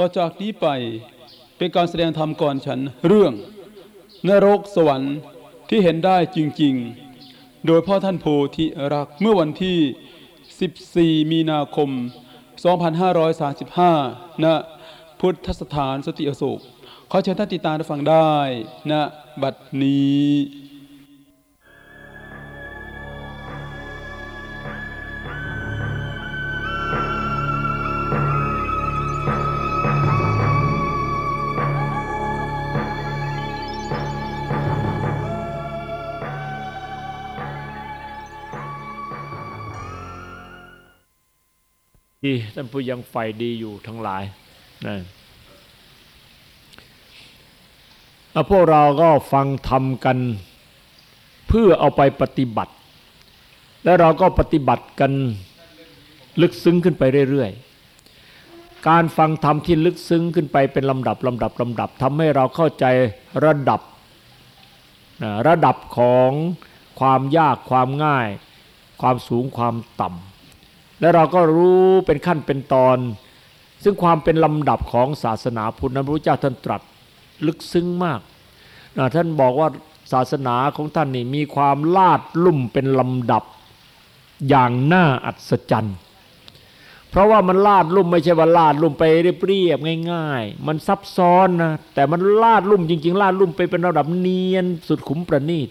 ต่อจากนี้ไปเป็นการแสดงธรรมก่อนฉันเรื่อง นรกสวรรค์ที่เห็นได้จริง ๆ โดยพ่อท่านโพธิรักเมื่อวันที่ 14 มีนาคม 2535 ณ พุทธสถานสติอโศกขอเชิญท่านติดตามรับฟังได้ณบัดนี้ ดีท่านผู้ยังใฝ่ดีอยู่ทั้งหลายนะแล้วพวกเราก็ฟังทำกันเพื่อเอาไปปฏิบัติ และเราก็ปฏิบัติกันลึกซึ้งขึ้นไปเรื่อยๆ การฟังธรรมที่ลึกซึ้งขึ้นไปเป็นลำดับลำดับลำดับทำให้เราเข้าใจระดับระดับของความยากความง่าย ความสูงความต่ำ และเราก็รู้เป็นขั้นเป็นตอน ซึ่งความเป็นลำดับของศาสนาพุทธนั้นพระพุทธเจ้าท่านตรัสลึกซึ้งมากนะท่านบอกว่าศาสนาของท่านนี่มีความลาดลุ่มเป็นลำดับอย่างน่าอัศจรรย์ เพราะว่ามันลาดลุ่มไม่ใช่ว่าลาดลุ่มไปเรียบๆง่าย ๆ มันซับซ้อนนะแต่มันลาดลุ่มจริง ๆ ลาดลุ่มไปเป็นระดับเนียนสุดขุมประณีต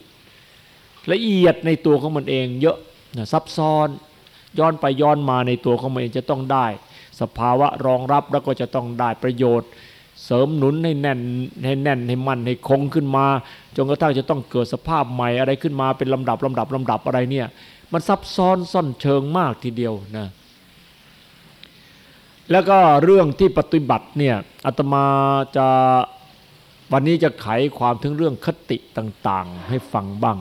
ละเอียดในตัวของมันเองเยอะนะซับซ้อน ย้อนไปย้อนมาในตัวของมันเองจะต้องได้ สภาวะรองรับแล้วก็จะต้องได้ประโยชน์ เสริมหนุนให้แน่นให้แน่นให้มั่นให้คงขึ้นมา จนกระทั่งจะต้องเกิดสภาพใหม่อะไรขึ้นมาเป็นลำดับลำดับลำดับอะไรเนี่ยมันซับซ้อนซ่อนเชิงมากทีเดียวนะแล้วก็เรื่องที่ปฏิบัติเนี่ยอาตมาจะวันนี้จะไขความถึงเรื่องคติต่างๆ ให้ฟังบ้าง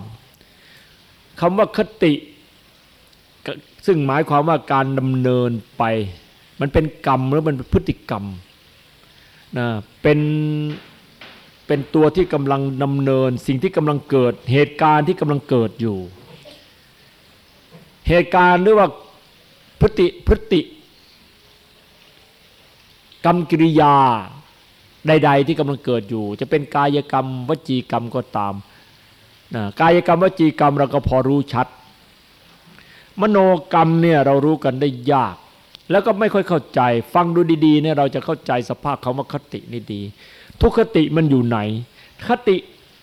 คำว่าคติ ซึ่งหมายความว่าการดำเนินไป มันเป็นกรรมหรือมันเป็นพฤติกรรมนะเป็นเป็นตัวที่กำลังดำเนิน สิ่งที่กำลังเกิด เหตุการณ์ที่กำลังเกิดอยู่ เหตุการณ์หรือว่าพฤติพฤติ กรรมกิริยาใด ๆ ที่กำลังเกิดอยู่ จะเป็นกายกรรมวจีกรรมก็ตามนะกายกรรมวจีกรรมเราก็พอรู้ชัด มโนกรรมเนี่ยเรารู้กันได้ยาก แล้วก็ไม่ค่อยเข้าใจ ฟังดูดีๆเนี่ยเราจะเข้าใจสภาพคำว่าคตินี่ดี ทุกคติมันอยู่ไหน คติ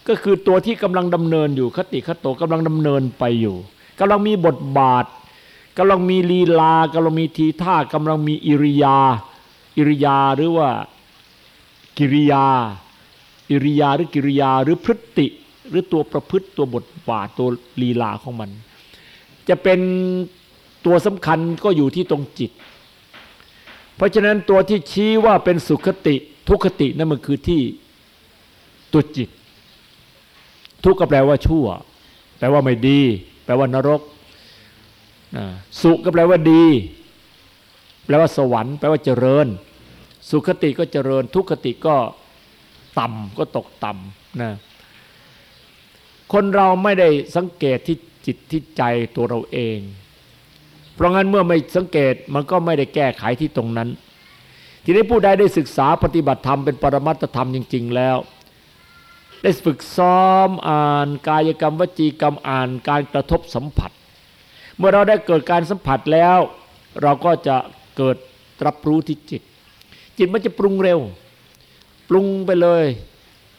ก็คือตัวที่กำลังดำเนินอยู่คติคโตกำลังดำเนินไปอยู่กำลังมีบทบาทกำลังมีลีลากำลังมีทีท่ากำลังมีอิริยา อิริยาหรือว่ากิริยา อิริยาหรือกิริยาหรือพฤติ หรือตัวประพฤติตัวบทบาทตัวลีลาของมัน จะเป็นตัวสำคัญก็อยู่ที่ตรงจิต เพราะฉะนั้นตัวที่ชี้ว่าเป็นสุขติ ทุกขตินั่นมันคือที่ตัวจิต ทุกก็แปลว่าชั่ว แปลว่าไม่ดี แปลว่านรก สุขก็แปลว่าดี แปลว่าสวรรค์ แปลว่าเจริญ สุขติก็เจริญ ทุกขติก็ต่ำก็ตกต่ำนะคนเราไม่ได้สังเกตที่ จิตที่ใจตัวเราเอง เพราะงั้นเมื่อไม่สังเกตมันก็ไม่ได้แก้ไขที่ตรงนั้น ทีนี้ผู้ใดได้ศึกษาปฏิบัติธรรมเป็นปรมัตธรรมจริง ๆ แล้ว ได้ฝึกซ้อมอ่านกายกรรมวจีกรรมอ่านการกระทบสัมผัส เมื่อเราได้เกิดการสัมผัสแล้ว เราก็จะเกิดรับรู้ที่จิต จิตมันจะปรุงเร็ว ปรุงไปเลย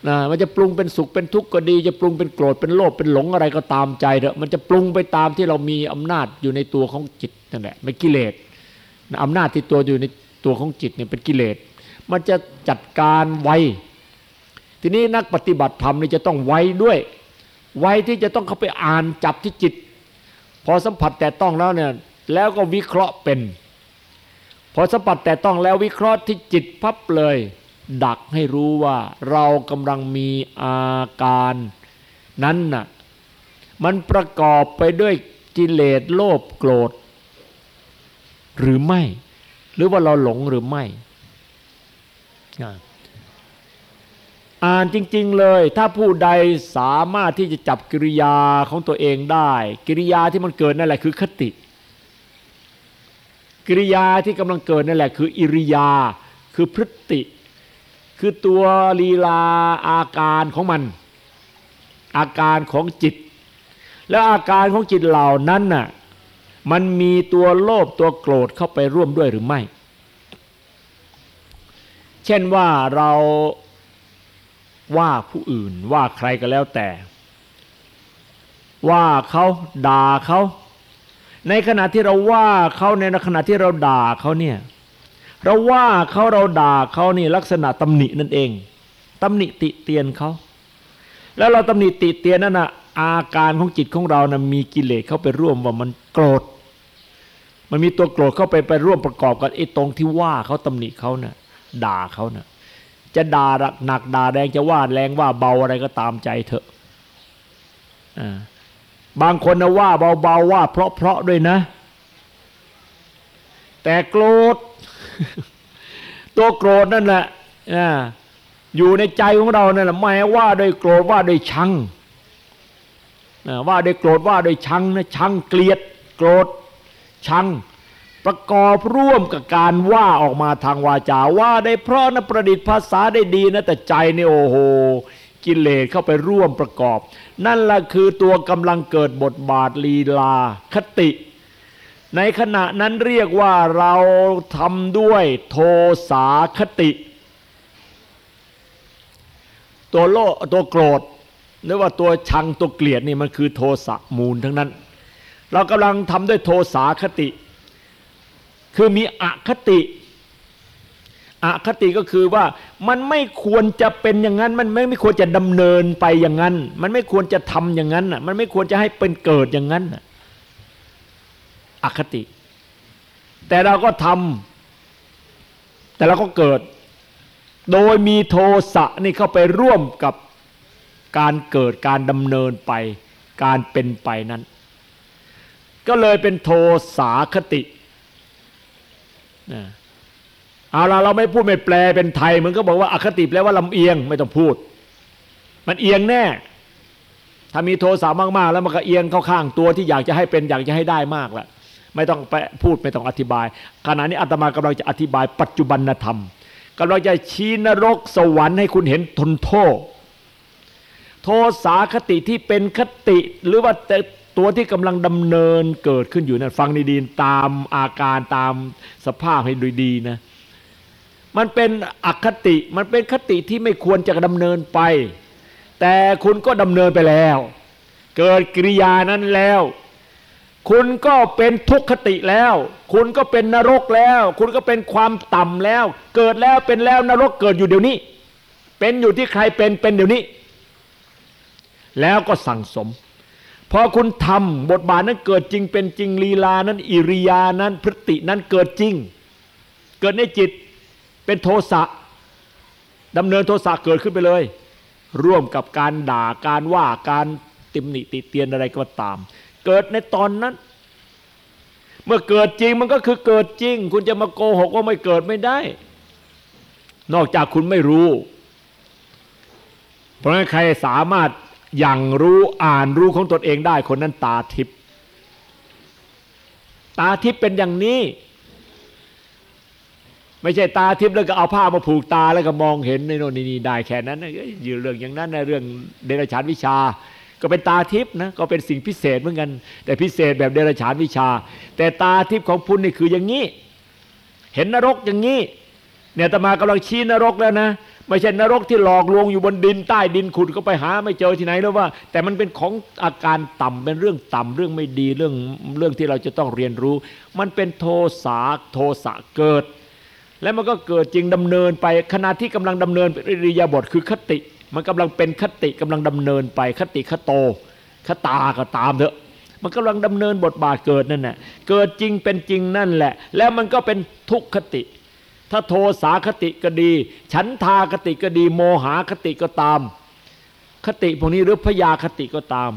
นะมันจะปรุงเป็นสุขเป็นทุกข์ก็ดี จะปรุงเป็นโกรธเป็นโลภเป็นหลงอะไรก็ตามใจเถอะมันจะปรุงไปตามที่เรามีอำนาจอยู่ในตัวของจิตนั่นแหละไม่กิเลสอำนาจที่ตัวอยู่ในตัวของจิตเนี่ยเป็นกิเลส มันจะจัดการไวทีนี้นักปฏิบัติธรรมนี่จะต้องไวด้วย ไวที่จะต้องเข้าไปอ่านจับที่จิต พอสัมผัสแต่ต้องแล้วเนี่ยแล้วก็วิเคราะห์เป็น พอสัมผัสแต่ต้องแล้ววิเคราะห์ที่จิตพับเลย ดักให้รู้ว่าเรากำลังมีอาการ นั้นน่ะมันประกอบไปด้วยกิเลสโลภโกรธ หรือไม่ หรือว่าเราหลงหรือไม่อ่านจริง ๆเลย ถ้าผู้ใดสามารถที่จะจับกิริยาของตัวเองได้ กิริยาที่มันเกิดนั่นแหละคือคติ กิริยาที่กำลังเกิดนั่นแหละคืออิริยา คือพฤติ คือตัวลีลาอาการของมัน อาการของจิต แล้วอาการของจิตเหล่านั้นน่ะมันมีตัวโลภตัวโกรธเข้าไปร่วมด้วยหรือไม่ เช่นว่าเราว่าผู้อื่นว่าใครก็แล้วแต่ ว่าเขาด่าเขา ในขณะที่เราว่าเขาในขณะที่เราด่าเขาเนี่ย เราว่าเขาเราด่าเขานี่ลักษณะตำหนินั่นเองตำหนิติเตียนเขา แล้วเราตำหนิติเตียนนั่นนะอาการของจิตของเรานะมีกิเลสเข้าไปร่วมว่ามันโกรธ มันมีตัวโกรธเข้าไปไปร่วมประกอบกับไอ้ตรงที่ว่าเขาตำหนิเขานะ่ะด่าเขานะ่ะจะด่าหนักด่าแรงจะว่าแรงว่าเบาอะไรก็ตามใจเถอะบางคนนะว่าเบาๆว่า เพราะๆด้วยนะ แต่โกรธ ตัวโกรธนั่นแหละอยู่ในใจของเราเนั่นแหละไม่ว่าโดยโกรธว่าโดยชังว่าโดยโกรธว่าโดยชังนะชังเกลียด โกรธชัง ประกอบร่วมกับการว่าออกมาทางวาจาว่าได้เพราะนะประดิษฐ์ภาษาได้ดีนะแต่ใจนี่โอ้โหกิเลสเข้าไปร่วมประกอบ นั่นแหละคือตัวกำลังเกิดบทบาทลีลาคติ ในขณะนั้นเรียกว่าเราทำด้วยโทสาคติ ตัวโลตัวโกรธหรือว่าตัวชังตัวเกลียดนี่มันคือโทสะมูลทั้งนั้น เรากำลังทำด้วยโทสาคติ คือมีอคติอคติก็คือว่ามันไม่ควรจะเป็นอย่างนั้น มันไม่ไม่ควรจะดำเนินไปอย่างนั้น มันไม่ควรจะทำอย่างนั้นมันไม่ควรจะให้เป็นเกิดอย่างนั้นอ อคติ แต่เราก็ทำแต่เราก็เกิด โดยมีโทสะนี่เข้าไปร่วมกับการเกิดการดำเนินไป การเป็นไปนั้น ก็เลยเป็นโทสาคติเอาละเราไม่พูดไม่แปลเป็นไทย มันก็บอกว่าอคติแปลว่าลำเอียงไม่ต้องพูด มันเอียงแน่ ถ้ามีโทสะมากๆ แล้วมันก็เอียงเข้าข้างตัวที่อยากจะให้เป็นอยากจะให้ได้มากแหละ ไม่ต้องไปพูดไม่ต้องอธิบาย ขณะนี้อาตมากำลังจะอธิบายปัจจุบันธรรมกำลังจะชี้นรกสวรรค์ให้คุณเห็นทนโทษ โทสาคติที่เป็นคติหรือว่าตัวที่กำลังดำเนินเกิดขึ้นอยู่นั่นฟังดีๆตามอาการตามสภาพให้ดูดีนะ มันเป็นอคติมันเป็นคติที่ไม่ควรจะดำเนินไป แต่คุณก็ดำเนินไปแล้ว เกิดกิริยานั้นแล้ว คุณก็เป็นทุกขติแล้ว คุณก็เป็นนรกแล้ว คุณก็เป็นความต่ำแล้ว เกิดแล้วเป็นแล้วนรกเกิดอยู่เดี๋ยวนี้ เป็นอยู่ที่ใครเป็นเป็นเดี๋ยวนี้ แล้วก็สั่งสมพอคุณทำบทบาทนั้นเกิดจริงเป็นจริงลีลานั้น อิริยานั้นพฤตินั้นเกิดจริง เกิดในจิตเป็นโทสะดำเนินโทสะเกิดขึ้นไปเลย ร่วมกับการด่าการว่าการติมนิติเตียนอะไรก็ตาม เกิดในตอนนั้น เมื่อเกิดจริงมันก็คือเกิดจริง คุณจะมาโกหกว่าไม่เกิดไม่ได้ นอกจากคุณไม่รู้ เพราะฉะนั้นใครสามารถอย่างรู้อ่านรู้ของตนเองได้คนนั้นตาทิพย์ตาทิพย์เป็นอย่างนี้ ไม่ใช่ตาทิพย์แล้วก็เอาผ้ามาผูกตาแล้วก็มองเห็นในโน่นนี่ได้แค่นั้นอยู่เรื่องอย่างนั้นในเรื่องเดรัจฉานวิชา ก็เป็นตาทิพย์นะก็เป็นสิ่งพิเศษเหมือนกัน แต่พิเศษแบบเดรัจฉานวิชา แต่ตาทิพย์ของพุทธนี่คืออย่างนี้ เห็นนรกอย่างนี้เนี่ยตมากำลังชี้นรกแล้วนะไม่ใช่นรกที่หลอกลวงอยู่บนดินใต้ดินขุดก็ไปหาไม่เจอที่ไหนแล้วว่า แต่มันเป็นของอาการต่ำเป็นเรื่องต่ำเรื่องไม่ดีเรื่องเรื่องที่เราจะต้องเรียนรู้ มันเป็นโทสาโทสะเกิด แล้วมันก็เกิดจริงดำเนินไปขณะที่กำลังดำเนินอิริยาบถคือคติ มันกำลังเป็นคติกำลังดำเนินไปคติคโต คตาก็ตามเถอะมันกำลังดำเนินบทบาทเกิดนั่นแหละเกิดจริงเป็นจริงนั่นแหละ แล้วมันก็เป็นทุกขติ ถ้าโทสาคติก็ดี ฉันทาคติก็ดี โมหาคติก็ตาม คติพวกนี้หรือพยาคติก็ตาม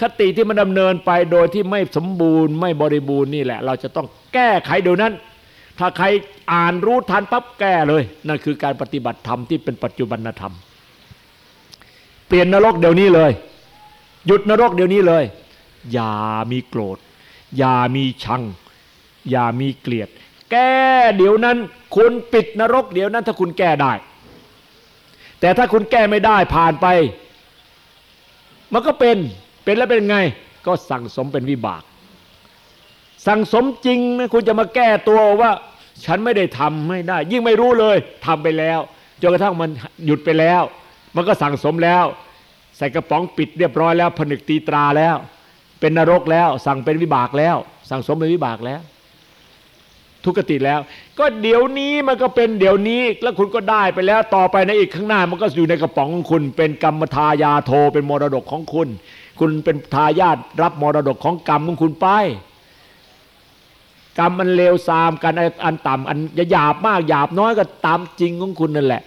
คติที่มันดำเนินไปโดยที่ไม่สมบูรณ์ ไม่บริบูรณ์นี่แหละ เราจะต้องแก้ไขเดี๋ยวนั้น ถ้าใครอ่านรู้ทันปั๊บแก้เลยนั่นคือการปฏิบัติธรรมที่เป็นปัจจุบันธรรม ปลี่ยนนรกเดี๋ยวนี้เลย หยุดนรกเดี๋ยวนี้เลย อย่ามีโกรธ อย่ามีชัง อย่ามีเกลียด แก้เดี๋ยวนั้น คุณปิดนรกเดี๋ยวนั้นถ้าคุณแก้ได้ แต่ถ้าคุณแก้ไม่ได้ผ่านไป มันก็เป็นเป็นแล้วเป็นไง ก็สั่งสมเป็นวิบาก สั่งสมจริงนะคุณจะมาแก้ตัวว่า ฉันไม่ได้ทำไม่ได้ ยิ่งไม่รู้เลยทำไปแล้วจนกระทั่งมันหยุดไปแล้ว มันก็สั่งสมแล้ว ใส่กระป๋องปิดเรียบร้อยแล้ว ผนึกตีตราแล้ว เป็นนรกแล้ว สั่งเป็นวิบากแล้ว สั่งสมเป็นวิบากแล้ว ทุกติแล้ว ก็เดี๋ยวนี้มันก็เป็นเดี๋ยวนี้แล้วคุณก็ได้ไปแล้วต่อไปในอีกข้างหน้า มันก็อยู่ในกระป๋องของคุณ เป็นกรรมทายาโทเป็นมรดกของคุณ คุณเป็นทายาทรับมรดกของกรรมของคุณไปกรรมมันเลวทรามกันอันต่ำอันหยาบมากหยาบน้อยก็ตามจริงของคุณนั่นแหละ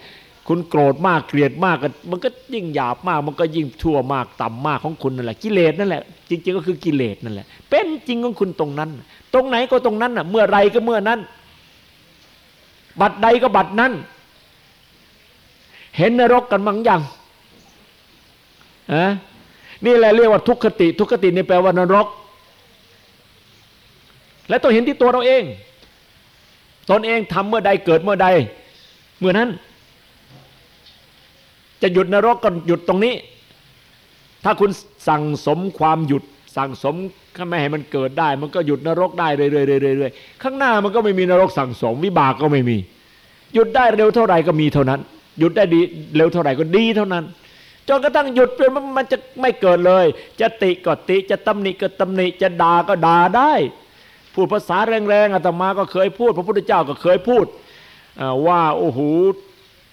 คุณโกรธมากเกลียดมากมันก็ยิ่งหยาบมาก มันก็ยิ่งชั่วมากต่ำมากของคุณนั่นแหละกิเลสนั่นแหละจริงๆก็คือกิเลสนั่นแหละ เป็นจริงของคุณตรงนั้น ตรงไหนก็ตรงนั้นน่ะ เมื่อไรก็เมื่อนั้น บัดใดก็บัดนั้น เห็นนรกกันมั้งยังอะนี่แหละเรียกว่าทุกขติ ทุกขตินี่แปลว่านรก และต้องเห็นที่ตัวเราเอง ตนเองทำเมื่อใดเกิดเมื่อใด เมื่อนั้น จะหยุดนรกก็หยุดตรงนี้ ถ้าคุณสั่งสมความหยุด สั่งสมไม่ให้มันเกิดได้ มันก็หยุดนรกได้เรื่อยๆข้างหน้ามันก็ไม่มีนรกสั่งสม วิบากก็ไม่มี หยุดได้เร็วเท่าไหร่ก็มีเท่านั้น หยุดได้ดีเร็วเท่าไหร่ก็ดีเท่านั้นจนกระทั่งหยุดเป็นมันจะไม่เกิดเลย จะติก็ติจะตำหนิก็ตำหนิจะด่าก็ด่าได้พูดภาษาแรงๆอาตมาก็เคยพูด พระพุทธเจ้าก็เคยพูดว่าโอ้โห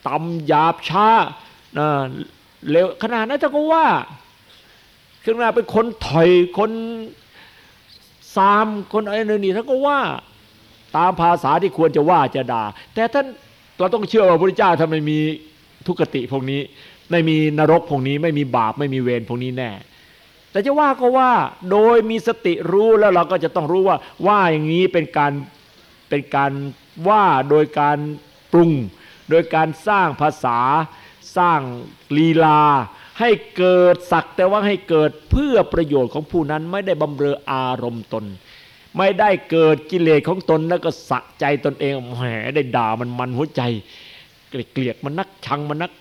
ต่ำหยาบช้า เร็วขนาดนั้นท่านก็ว่าขึ้นมาเป็นคนถอยคนซามคนอะไรนี่ท่านก็ว่า ตามภาษาที่ควรจะว่าจะด่า แต่ท่านเราต้องเชื่อว่าพระพุทธเจ้าท่านไม่มีทุกขติพวกนี้ ไม่มีนรกพวกนี้ ไม่มีบาปไม่มีเวรพวกนี้แน่ แต่จะว่าก็ว่าโดยมีสติรู้แล้วเราก็จะต้องรู้ว่าว่าอย่างนี้เป็นการเป็นการว่าโดยการปรุง โดยการสร้างภาษา สร้างลีลา ให้เกิดสักแต่ว่าให้เกิดเพื่อประโยชน์ของผู้นั้นไม่ได้บำเรออารมณ์ตน ไม่ได้เกิดกิเลสของตนแล้วก็สะใจตนเองแหมได้ด่ามันมันหัวใจ เกลียดมันนักชังมันนัก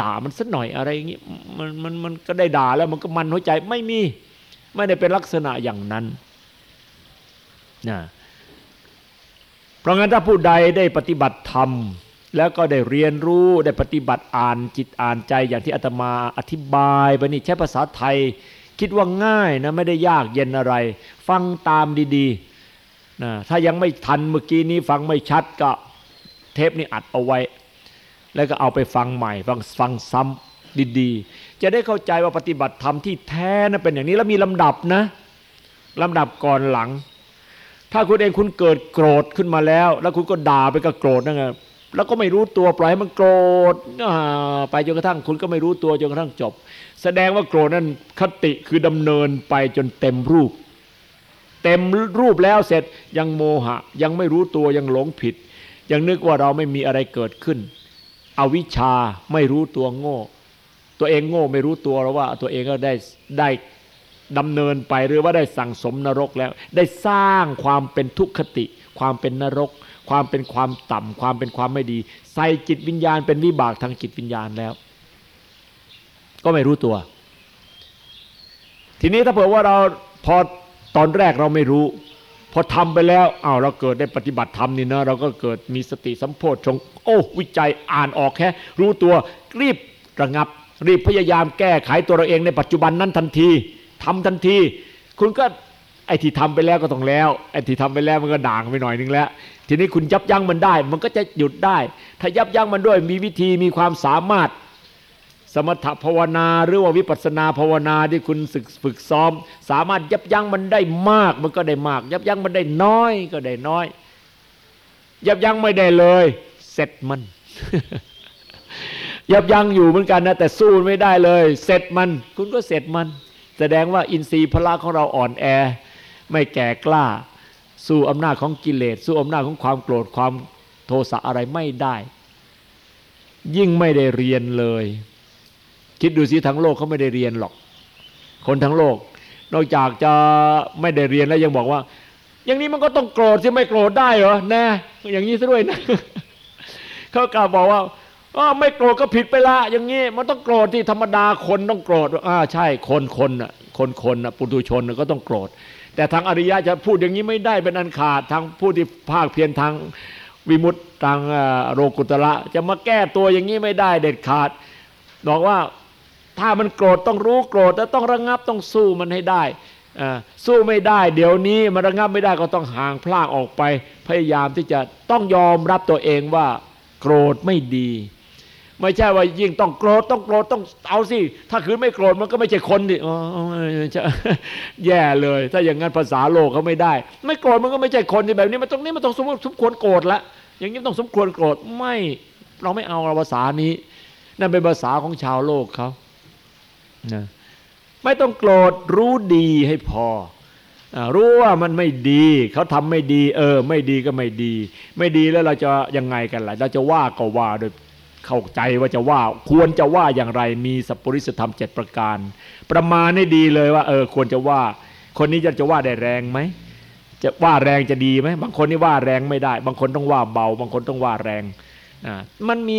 ด่ามันสักหน่อยอะไรอย่างนี้มันมันมันก็ได้ด่าแล้วมันก็มันหัวใจไม่มีไม่ได้เป็นลักษณะอย่างนั้นนะเพราะงั้นถ้าผู้ใดได้ปฏิบัติธรรม แล้วก็ได้เรียนรู้ได้ปฏิบัติอ่านจิตอ่านใจอย่างที่อาตมาอธิบายไปนี่ใช้ภาษาไทย คิดว่าง่ายนะไม่ได้ยากเย็นอะไร ฟังตามดีๆนะถ้ายังไม่ทันเมื่อกี้นี้ฟังไม่ชัดก็เทปนี้อัดเอาไว้ แล้วก็เอาไปฟังใหม่ฟังฟังซ้ำดีๆ จะได้เข้าใจว่าปฏิบัติธรรมที่แท้นั้นเป็นอย่างนี้แล้วมีลำดับนะลำดับก่อนหลัง ถ้าคุณเองคุณเกิดโกรธขึ้นมาแล้ว แล้วคุณก็ด่าไปกับโกรธนั่นไง แล้วก็ไม่รู้ตัวปล่อยให้มันโกรธไปจนกระทั่งคุณก็ไม่รู้ตัวจนกระทั่งจบ แสดงว่าโกรธนั้นคติคือดำเนินไปจนเต็มรูป เต็มรูปแล้วเสร็จยังโมหะ ยังไม่รู้ตัวยังหลงผิด ยังนึกว่าเราไม่มีอะไรเกิดขึ้น อวิชชาไม่รู้ตัวโง่ ตัวเองโง่ไม่รู้ตัวแล้วว่า ตัวเองก็ได้ได้ดำเนินไปหรือว่าได้สั่งสมนรกแล้ว ได้สร้างความเป็นทุกขติ ความเป็นนรก ความเป็นความต่ำความเป็นความไม่ดี ใส่จิตวิญญาณเป็นวิบากทางจิตวิญญาณแล้ว ก็ไม่รู้ตัว ทีนี้ถ้าเผื่อว่าเราพอตอนแรกเราไม่รู้พอทำไปแล้วอ้าวเราเกิดได้ปฏิบัติธรรมนี่นะเราก็เกิดมีสติสัมโพชงโอ้วิจัยอ่านออกแค่รู้ตัวรีบระงับ รีบพยายามแก้ไขตัวเราเองในปัจจุบันนั้นทันทีทำทันที คุณก็ไอ้ที่ทำไปแล้วก็ต้องแล้วไอ้ที่ทำไปแล้วมันก็ด่างไปหน่อยนึงแล้ว ทีนี้คุณยับยั้งมันได้ มันก็จะหยุดได้ ถ้ายับยั้งมันด้วยมีวิธีมีความสามารถ สมถภาวนาหรือว่าวิปัสนาภาวนาที่คุณศึกฝึกซ้อม สามารถยับยั้งมันได้มาก มันก็ได้มาก ยับยั้งมันได้น้อยก็ได้น้อย ยับยั้งไม่ได้เลย เสร็จมัน ยับยั้งอยู่เหมือนกันนะแต่สู้ไม่ได้เลย เสร็จมัน คุณก็เสร็จมัน แสดงว่าอินทรีย์พละของเราอ่อนแอ ไม่แก่กล้า สู้อำนาจของกิเลสสู้อำนาจของความโกรธความโทสะอะไรไม่ได้ ยิ่งไม่ได้เรียนเลย คิดดูสิทั้งโลกเขาไม่ได้เรียนหรอก คนทั้งโลก นอกจากจะไม่ได้เรียนแล้วยังบอกว่า อย่างนี้มันก็ต้องโกรธที่ไม่โกรธได้เหรอแน่อย่างนี้ซะด้วยนะเขากล่าวบอกว่าอ๋อไม่โกรธก็ผิดไปละอย่างนี้มันต้องโกรธที่ธรรมดาคนต้องโกรธอ่าใช่คนคนอะคนคนอะปุถุชนก็ต้องโกรธ แต่ทางอริยะจะพูดอย่างนี้ไม่ได้เป็นอันขาดทางผู้ที่ภาคเพียรทางวิมุตต์ทางโรกุตระจะมาแก้ตัวอย่างนี้ไม่ได้เด็ดขาดบอกว่าถ้ามันโกรธต้องรู้โกรธแล้วต้องระงับต้องสู้มันให้ได้สู้ไม่ได้ เดี๋ยวนี้มันระงับไม่ได้ก็ต้องห่างพลากออกไป พยายามที่จะต้องยอมรับตัวเองว่า โกรธไม่ดี ไม่ใช่ว่ายิ่งต้องโกรธต้องโกรธต้องเอาสิ ถ้าคืนไม่โกรธมันก็ไม่ใช่คนดิอ๋อแย่เลย ถ้าอย่างนั้นภาษาโลกเขาไม่ได้ ไม่โกรธมันก็ไม่ใช่คนที่แบบนี้มันตรงนี้มันต้องสมสมควรโกรธละอย่างนี้ต้องสมควรโกรธไม่เราไม่เอาภาษานี้ นั่นเป็นภาษาของชาวโลกเขานะไม่ต้องโกรธรู้ดีให้พอรู้ว่ามันไม่ดีเขาทำไม่ดี เออ ไม่ดีก็ไม่ดี ไม่ดีแล้วเราจะยังไงกันล่ะเราจะว่าก็ว่าโดย เข้าใจว่าจะว่าควรจะว่าอย่างไรมีสัพปริสธรรมเจ็ดประการ ประมาณให้ดีเลยว่าเออควรจะว่า คนนี้จะจะว่าได้แรงไหมจะว่าแรงจะดีไหมบางคนนี่ว่าแรงไม่ได้ บางคนต้องว่าเบา บางคนต้องว่าแรงอ่ามันมี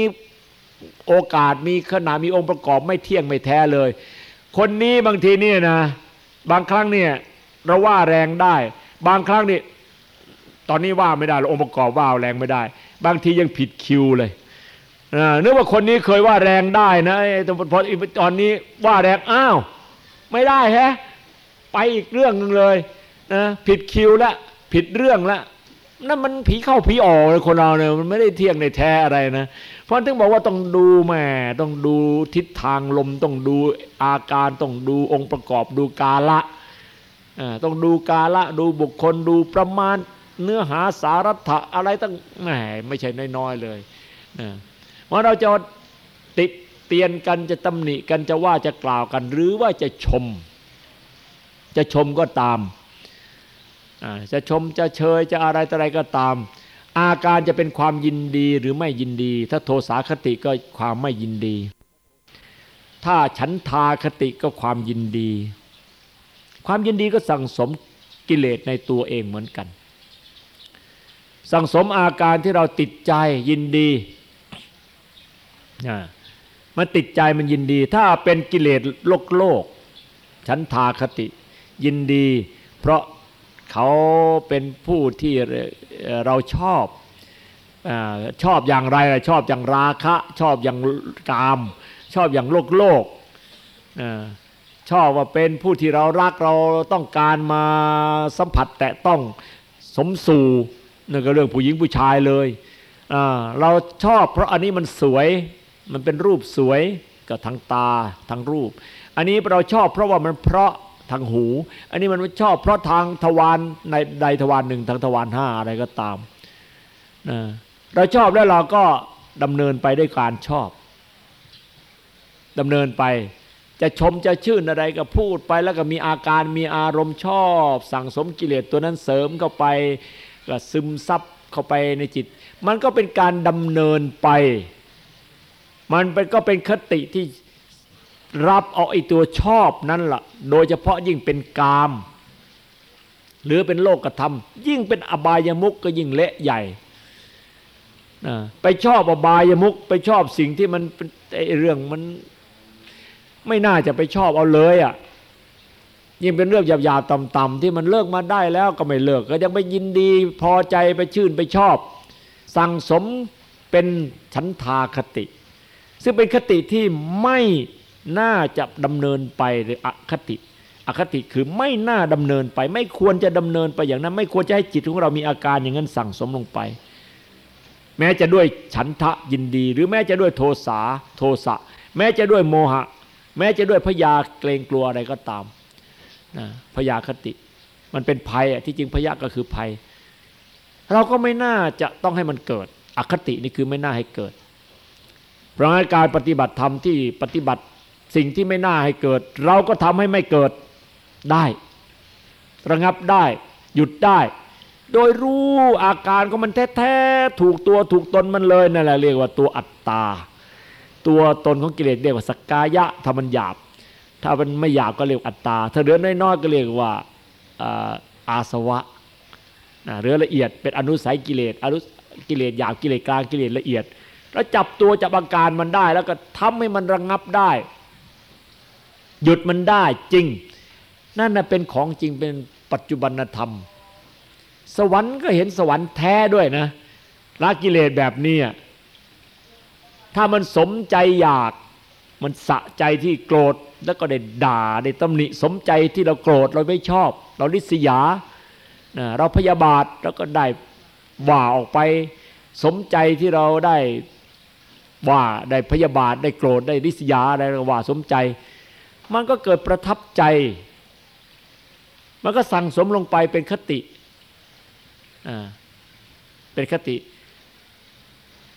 โอกาสมีขนาดมีองค์ประกอบไม่เที่ยงไม่แท้เลย คนนี้บางทีเนี่ยนะ บางครั้งเนี่ยเราว่าแรงได้ บางครั้งนี่ตอนนี้ว่าไม่ได้เราองค์ประกอบว่าแรงไม่ได้ บางทียังผิดคิวเลย นื่องว่าคนนี้เคยว่าแรงได้นะแต่พอตอนนี้ว่าแรงอ้าว ไม่ได้แฮะไปอีกเรื่องหนึ่งเลยนะผิดคิวละผิดเรื่องละนั่นมันผีเข้าผีออกเลยคนเราเนี่ยมันไม่ได้เที่ยงในแท้อะไรนะเพราะถึงบอกว่าต้องดูแม่ต้องดูทิศทางลมต้องดูอาการต้องดูองค์ประกอบดูกาละต้องดูกาละดูบุคคลดูประมาณเนื้อหาสาระอะไรตั้งแหมไม่ใช่น้อยๆเลยนะ ว่าเราจะติดเตียนกันจะตำหนิกันจะว่าจะกล่าวกัน หรือว่าจะชม จะชมก็ตาม จะชมจะเชยจะอะไรอะไรก็ตาม อาการจะเป็นความยินดีหรือไม่ยินดี ถ้าโทสาคติก็ความไม่ยินดี ถ้าฉันทาคติก็ความยินดี ความยินดีก็สั่งสมกิเลสในตัวเองเหมือนกัน สั่งสมอาการที่เราติดใจยินดี มันติดใจมันยินดี ถ้าเป็นกิเลสโลกโลกฉันทาคติ ยินดี เพราะเขาเป็นผู้ที่เราชอบอชอบอย่างไรชอบอย่างราคะ ชอบอย่างกาม ชอบอย่างโลกโลกชอบว่าเป็นผู้ที่เรารักเราต้องการมาสัมผัสแตะต้องสมสู่นั่นก็เรื่องผู้หญิงผู้ชายเลย เราชอบเพราะอันนี้มันสวย มันเป็นรูปสวยกับทางตาทางรูป อันนี้เราชอบเพราะว่ามันเพราะทางหู อันนี้มันชอบเพราะทางทวารในใดทวารหนึ่งทางทวารห้าอะไรก็ตามนะเราชอบแล้วเราก็ดำเนินไปด้วยการชอบดำเนินไป จะชมจะชื่นอะไรก็พูดไปแล้วก็มีอาการมีอารมณ์ชอบ สั่งสมกิเลสตัวนั้นเสริมเข้าไปก็ซึมซับเข้าไปในจิต มันก็เป็นการดำเนินไป มันเป็นก็เป็นคติที่รับเอาไอ้ตัวชอบนั้นละ่ะ โดยเฉพาะยิ่งเป็นกาม หรือเป็นโลกธรรม ยิ่งเป็นอบายมุกก็ยิ่งเละใหญ่ไปชอบอบายมุกไปชอบสิ่งที่มันเนไอ้เรื่องมันไม่น่าจะไปชอบเอาเลยอะ่ะยิ่งเป็นเรื่องหยาบๆต่ำๆที่มันเลิกมาได้แล้วก็ไม่เลิก ก็ยังไปยินดีพอใจไปชื่นไปชอบ สั่งสมเป็นฉันทาคติ ซึ่งเป็นคติที่ไม่น่าจะดำเนินไปหรืออคติ อคติคือไม่น่าดำเนินไป ไม่ควรจะดำเนินไปอย่างนั้น ไม่ควรจะให้จิตของเรามีอาการอย่างนั้นสั่งสมลงไป แม้จะด้วยฉันทะยินดี หรือแม้จะด้วยโทสาโทสะแม้จะด้วยโมหะ แม้จะด้วยพยาเกรงกลัวอะไรก็ตามนะพยาคติ มันเป็นภัยอะที่จริงพยาก็คือภัย เราก็ไม่น่าจะต้องให้มันเกิด อคตินี่คือไม่น่าให้เกิด เพราะงั้นการปฏิบัติธรรมที่ปฏิบัติสิ่งที่ไม่น่าให้เกิด เราก็ทำให้ไม่เกิดได้ ระงับได้ หยุดได้ โดยรู้อาการของมันแท้ๆถูกตัวถูกตนมันเลยนั่นแหละเรียกว่าตัวอัตตา ตัวตนของกิเลสเรียกว่าสกกายะถ้ามันหยาบ ถ้ามันไม่หยาบก็เรียกอัตตา ถ้าเหลือน้อยๆก็เรียกว่าอาสวะนะหรือละเอียดเป็นอนุสัยกิเลสอนุกิเลสหยาบกิเลสกลางกิเลสละเอียด แล้วจับตัวจับอาการมันได้ แล้วก็ทำให้มันระงงับได้ หยุดมันได้จริง นั่นนะเป็นของจริงเป็นปัจจุบันธรรม สวรรค์ก็เห็นสวรรค์แท้ด้วยนะละกิเลสแบบนี้ถ้ามันสมใจอยาก มันสะใจที่โกรธแล้วก็ได้ด่าได้ตำหนิสมใจที่เราโกรธเราไม่ชอบ เราลิษยาเราพยาบาทแล้วก็ได้ว่าออกไป สมใจที่เราได้ ว่าได้พยาบาทได้โกรธได้ลิษยาได้ว่าสมใจ มันก็เกิดประทับใจ มันก็สั่งสมลงไปเป็นคติเป็นคติ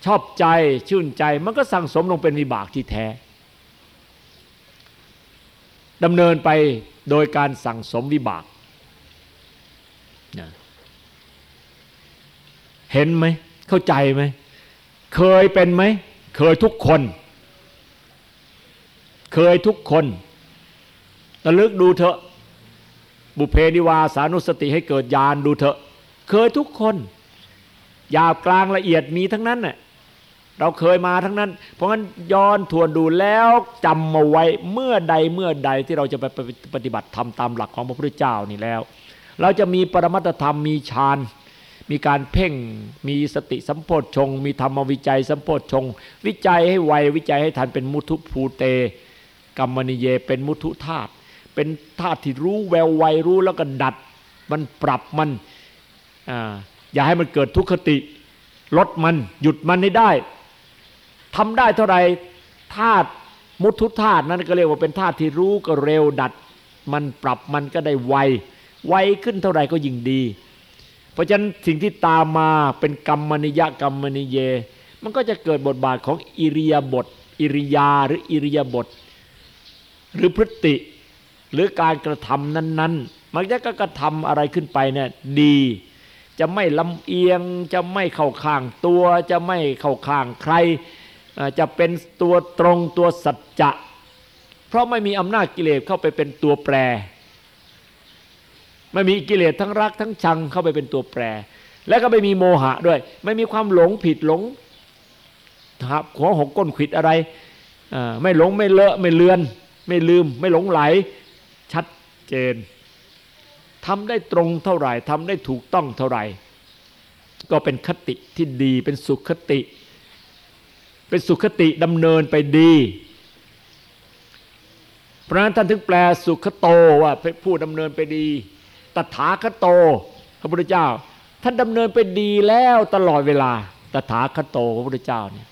ชอบใจชื่นใจ มันก็สั่งสมลงเป็นวิบากที่แท้ดำเนินไปโดยการสั่งสมวิบากนะเห็นไหม เข้าใจไหม เคยเป็นไหม เคยทุกคน เคยทุกคนระลึกดูเถอะ บุเพนิวาสานุสติให้เกิดญาณดูเถอะ เคยทุกคนหยาบกลางละเอียดมีทั้งนั้นน่ะเราเคยมาทั้งนั้น เพราะงั้นย้อนทวนดูแล้วจำมาไว้เมื่อใดเมื่อใดที่เราจะไปปฏิบัติธรรมตามหลักของพระพุทธเจ้านี่แล้ว เราจะมีปรมัตธรรมมีฌาน มีการเพ่งมีสติสัมโพชง มีธรรมวิจัยสัมโพชง วิจัยให้ไววิจัยให้ทันเป็นมุทุภูเตกรรมนิเยเป็นมุทุธาตุเป็นธาตุที่รู้แววไวรู้แล้วก็ดัด มันปรับมันอย่าให้มันเกิดทุกขติ ลดมันหยุดมันให้ได้ทำได้เท่าไรธาตุมุทุธาตุนั้นก็เรียกว่าเป็นธาตุที่รู้ก็เร็วดัด มันปรับมันก็ได้ไวไวขึ้นเท่าไรก็ยิ่งดี เพราะฉะนั้นสิ่งที่ตามมาเป็นกรรมนิยกรรมนิเย มันก็จะเกิดบทบาทของอิริยาบถอิริยาหรืออิริยาบถหรือพฤติ หรือการกระทำนั้น ๆ มันจะก็กระทำอะไรขึ้นไปเนี่ยดี จะไม่ลำเอียง จะไม่เข้าข้างตัว จะไม่เข้าข้างใคร จะเป็นตัวตรงตัวสัจจะ เพราะไม่มีอำนาจกิเลสเข้าไปเป็นตัวแปร ไม่มีกิเลสทั้งรักทั้งชังเข้าไปเป็นตัวแปร และก็ไม่มีโมหะด้วย ไม่มีความหลงผิดหลงหับหัวหกก้นขิดอะไรไม่หลงไม่เลอะไม่เลือน ไม่ลืม ไม่หลงไหล ชัดเจนทำได้ตรงเท่าไหร่ทำได้ถูกต้องเท่าไหร่ ก็เป็นคติที่ดีเป็นสุขคติ เป็นสุขคติดำเนินไปดีเพราะนั้นท่านถึงแปลสุขโตว่าผู้ดำเนินไปดี ตถาคโต พระพุทธเจ้า ท่านดำเนินไปดีแล้วตลอดเวลา ตถาคโตพระพุทธเจ้าเนี่ย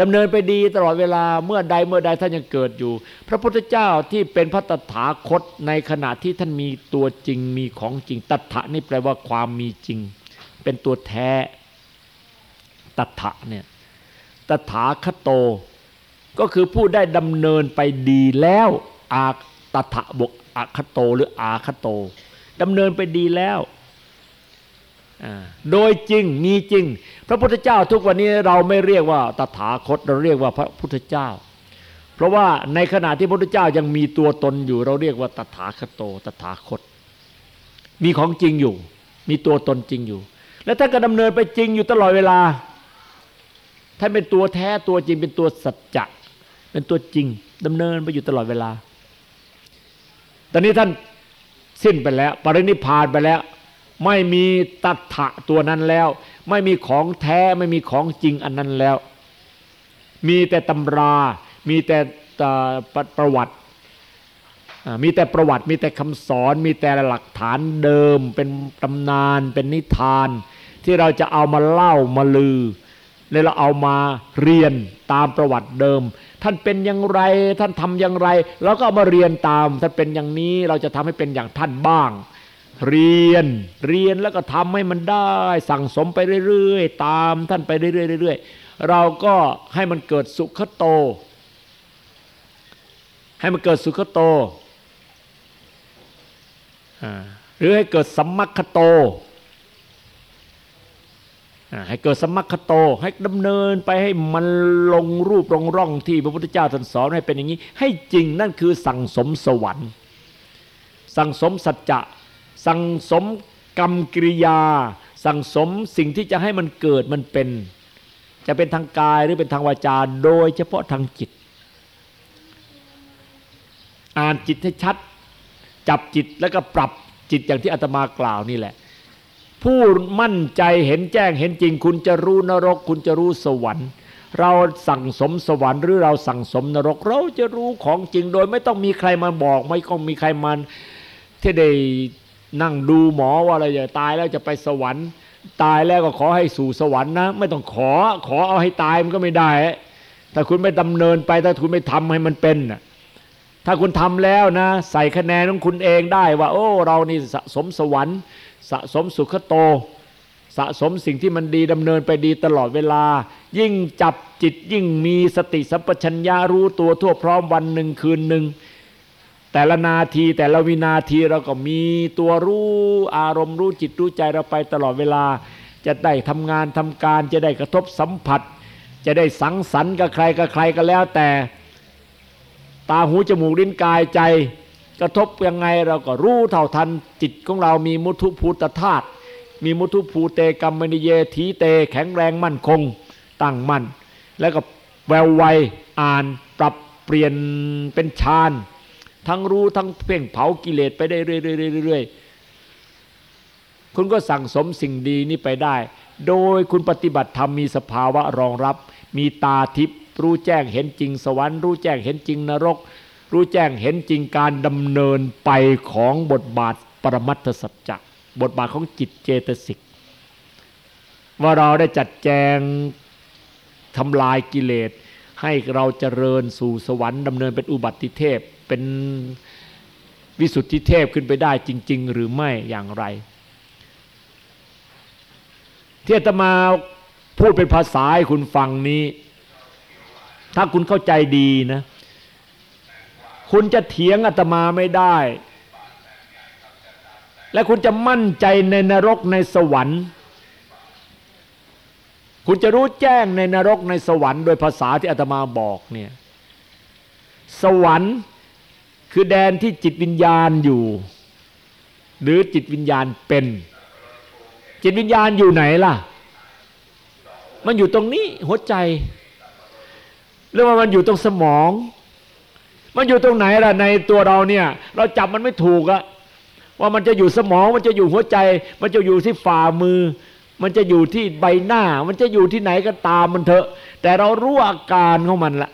ดำเนินไปดีตลอดเวลาเมื่อใดเมื่อใดท่านยังเกิดอยู่ พระพุทธเจ้าที่เป็นพระตถาคตในขณะที่ท่านมีตัวจริงมีของจริงตถะนี่แปลว่าความมีจริง เป็นตัวแท้ตถะเนี่ยตถาคโต ก็คือผู้ได้ดำเนินไปดีแล้วอา ตถะบกอาคโตหรืออาคโตดำเนินไปดีแล้วโดยจริงมีจริง พระพุทธเจ้าทุกวันนี้เราไม่เรียกว่าตถาคตเราเรียกว่าพระพุทธเจ้า เพราะว่าในขณะที่พระพุทธเจ้ายังมีตัวตนอยู่ เราเรียกว่าตถาคโตตถาคต มีของจริงอยู่ มีตัวตนจริงอยู่ และท่านก็ดำเนินไปจริงอยู่ตลอดเวลาท่านเป็นตัวแท้ตัวจริงเป็นตัวสัจจะเป็นตัวจริงดำเนินไปอยู่ตลอดเวลา ตอนนี้ท่านสิ้นไปแล้ว ปรินิพานไปแล้ว ไม่มีตัทะตัวนั้นแล้ว ไม่มีของแท้ไม่มีของจริงอันนั้นแล้ว มีแต่ตำรา มีแต่ประวัติมีแต่ประวัติมีแต่คำสอน มีแต่หลักฐานเดิม เป็นตำนานเป็นนิทาน ที่เราจะเอามาเล่ามาลือเลยเราเอามาเรียนตามประวัติเดิม ท่านเป็นอย่างไร ท่านทำอย่างไรเราก็มาเรียนตาม ท่านเป็นอย่างนี้เราจะทำให้เป็นอย่างท่านบ้าง เรียนเรียนแล้วก็ทำให้มันได้ สั่งสมไปเรื่อยๆ ตามท่านไปเรื่อยๆเราก็ให้มันเกิดสุขโต ให้มันเกิดสุขโตหรือให้เกิดสัมมัคโต ให้เกิดสมัคโตให้ดำเนินไปให้มันลงรูปลงร่องที่พระพุทธเจ้าท่านสอนให้เป็นอย่างนี้ ให้จริงนั่นคือสั่งสมสวรรค์ สั่งสมสัจจะ สั่งสมกรรมกิริยา สั่งสมสิ่งที่จะให้มันเกิดมันเป็น จะเป็นทางกายหรือเป็นทางวาจา โดยเฉพาะทางจิต อ่านจิตให้ชัด จับจิตแล้วก็ปรับจิตอย่างที่อาตมากล่าวนี่แหละ ผู้มั่นใจเห็นแจ้งเห็นจริง คุณจะรู้นรก คุณจะรู้สวรรค์ เราสั่งสมสวรรค์หรือเราสั่งสมนรก เราจะรู้ของจริงโดยไม่ต้องมีใครมาบอก ไม่ต้องมีใครมันที่ได้นั่งดูหมอว่าอะไรจะตายแล้วจะไปสวรรค์ ตายแล้วก็ขอให้สู่สวรรค์นะ ไม่ต้องขอขอเอาให้ตายมันก็ไม่ได้ถ้าคุณไม่ดำเนินไปถ้าคุณไม่ทำให้มันเป็นถ้าคุณทำแล้วนะ ใส่คะแนนของคุณเองได้ว่า โอ้ เรานี่สะสมสวรรค์ สะสมสุขโต สะสมสิ่งที่มันดีดำเนินไปดีตลอดเวลา ยิ่งจับจิตยิ่งมีสติสัมปชัญญะรู้ตัวทั่วพร้อมวันหนึ่งคืนหนึ่งแต่ละนาทีแต่ละวินาทีเราก็มีตัวรู้อารมณ์รู้จิตรู้ใจเราไปตลอดเวลา จะได้ทำงานทำการจะได้กระทบสัมผัส จะได้สังสรรค์กับใครกับใครก็แล้วแต่ ตาหูจมูกลิ้นกายใจ กระทบยังไงเราก็รู้เท่าทันจิตของเรามีมุทุภูตธาตุมีมุทุภูเตกรรมนิเยทีเตแข็งแรงมั่นคงตั้งมั่นแล้วก็แววไวอ่านปรับเปลี่ยนเป็นฌานทั้งรู้ทั้งเพ่งเผากิเลสไปได้เรื่อยๆคุณก็สั่งสมสิ่งดีนี้ไปได้ โดยคุณปฏิบัติธรรมมีสภาวะรองรับ มีตาทิพย์รู้แจ้งเห็นจริงสวรรค์รู้แจ้งเห็นจริงนรก รู้แจ้งเห็นจริงการดำเนินไปของบทบาทปรมัตถสัจจะบทบาทของจิตเจตสิก ว่าเราได้จัดแจงทำลายกิเลส ให้เราเจริญสู่สวรรค์ดำเนินเป็นอุบัติเทพ เป็นวิสุทธิเทพขึ้นไปได้จริง ๆ หรือไม่อย่างไรที่อาตมาพูดเป็นภาษาให้คุณฟังนี้ ถ้าคุณเข้าใจดีนะ คุณจะเถียงอาตมาไม่ได้ และคุณจะมั่นใจในนรกในสวรรค์ คุณจะรู้แจ้งในนรกในสวรรค์โดยภาษาที่อาตมาบอกเนี่ยสวรรค์คือแดนที่จิตวิญญาณอยู่ หรือจิตวิญญาณเป็น จิตวิญญาณอยู่ไหนล่ะ มันอยู่ตรงนี้หัวใจหรือว่ามันอยู่ตรงสมอง มันอยู่ตรงไหนล่ะในตัวเราเนี่ย เราจับมันไม่ถูกอะว่ามันจะอยู่สมองมันจะอยู่หัวใจ มันจะอยู่ที่ฝ่ามือ มันจะอยู่ที่ใบหน้า มันจะอยู่ที่ไหนก็ตามมันเถอะ แต่เรารู้อาการของมันละ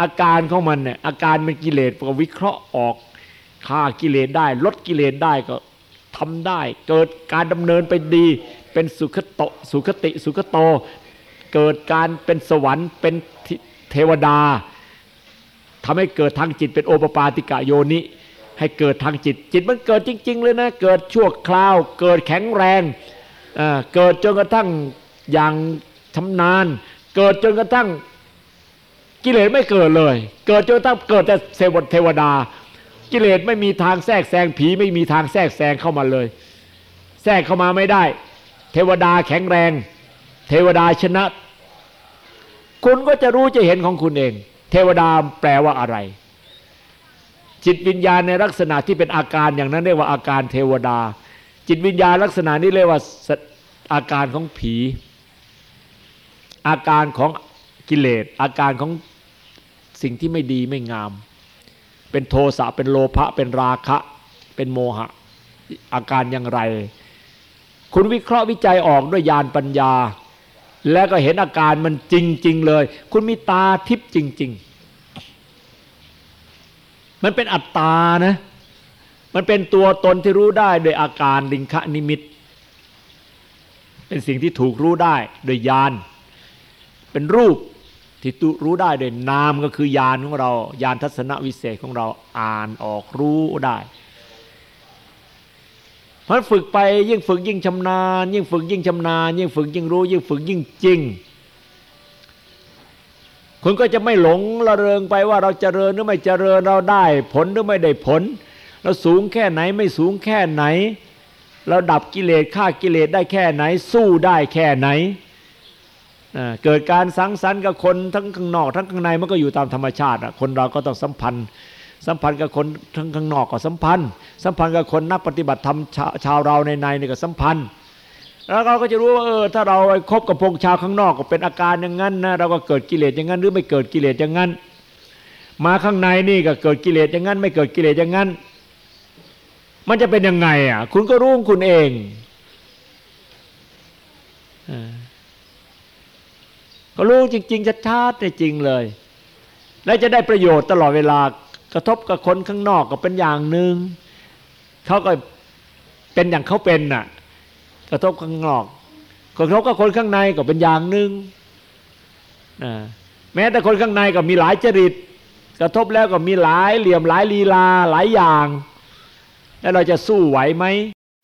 อาการของมันเนี่ยอาการเป็นกิเลสก็วิเคราะห์ออกฆ่ากิเลสได้ ลดกิเลสได้ก็ทำได้ เกิดการดำเนินไปดี เป็นสุขโตสุขติสุขโต เกิดการเป็นสวรรค์เป็นเทวดา ทำให้เกิดทางจิตเป็นโอปปาติกะโยนิ ให้เกิดทางจิต จิตมันเกิดจริง ๆ เลยนะ เกิดชั่วคราว เกิดแข็งแรงเกิดจนกระทั่งอย่างชำนาญ เกิดจนกระทั่งกิเลสไม่เกิดเลย เกิดจนตั้งเกิดแต่เสวเทวดา กิเลสไม่มีทางแทรกแซงผีไม่มีทางแทรกแซงเข้ามาเลย แทรกเข้ามาไม่ได้ เทวดาแข็งแรง เทวดาชนะ คุณก็จะรู้จะเห็นของคุณเอง เทวดาแปลว่าอะไร จิตวิญญาณในลักษณะที่เป็นอาการอย่างนั้นเรียกว่าอาการเทวดา จิตวิญญาณลักษณะนี้เรียกว่าอาการของผี อาการของกิเลสอาการของสิ่งที่ไม่ดีไม่งาม เป็นโทสะเป็นโลภะเป็นราคะ เป็นโมหะ อาการอย่างไร คุณวิเคราะห์วิจัยออกด้วยญาณปัญญา แล้วก็เห็นอาการมันจริง ๆ เลย คุณมีตาทิพย์จริง ๆ มันเป็นอัตตานะ มันเป็นตัวตนที่รู้ได้โดยอาการลิงคะนิมิต เป็นสิ่งที่ถูกรู้ได้โดยญาณ เป็นรูปที่ตุรู้ได้โดยนามก็คือญาณของเราญาณทัศนวิเศษของเราอ่านออกรู้ได้ มันฝึกไปยิ่งฝึกยิ่งชำนาญ ยิ่งฝึกยิ่งชำนาญ ยิ่งฝึกยิ่งรู้ ยิ่งฝึกยิ่งจริง คุณก็จะไม่หลงระเริงไปว่าเราจเจริญหรือไม่เจริญเราได้ผลหรือไม่ได้ผล เราสูงแค่ไหนไม่สูงแค่ไหน เราดับกิเลสฆ่ากิเลสได้แค่ไหน สู้ได้แค่ไหนเกิดการสังสรรค์กับคนทั้งข้างนอกทั้งข้างในมันก็อยู่ตามธรรมชาติคนเราก็ต้องสัมพันธ์ สัมพันธ์กับคนทั้งข้างนอกก็สัมพันธ์ สัมพันธ์กับคนนักปฏิบัติธรรมชาชาวเราในในนี่ก็สัมพันธ์ แล้วเราก็จะรู้ว่าเออถ้าเราไปคบกับพงชาวข้างนอกก็เป็นอาการอย่างนั้นนะเราก็เกิดกิเลสอย่างนั้น หรือไม่เกิดกิเลสอย่างนั้น มาข้างในนี่ก็เกิดกิเลสอย่างนั้น ไม่เกิดกิเลสอย่างนั้น มันจะเป็นยังไงอะคุณก็รู้ของคุณเองก็รู้จริง ๆชัดๆในจริงเลย และจะได้ประโยชน์ตลอดเวลา กระทบกับคนข้างนอกก็เป็นอย่างหนึ่งเขาก็เป็นอย่างเขาเป็นน่ะ กระทบข้างนอกกระทบกับคนข้างในก็เป็นอย่างหนึ่งนะแม้แต่คนข้างในก็มีหลายจริต กระทบแล้วก็มีหลายเหลี่ยมหลายลีลาหลายอย่าง แล้วเราจะสู้ไหวไหม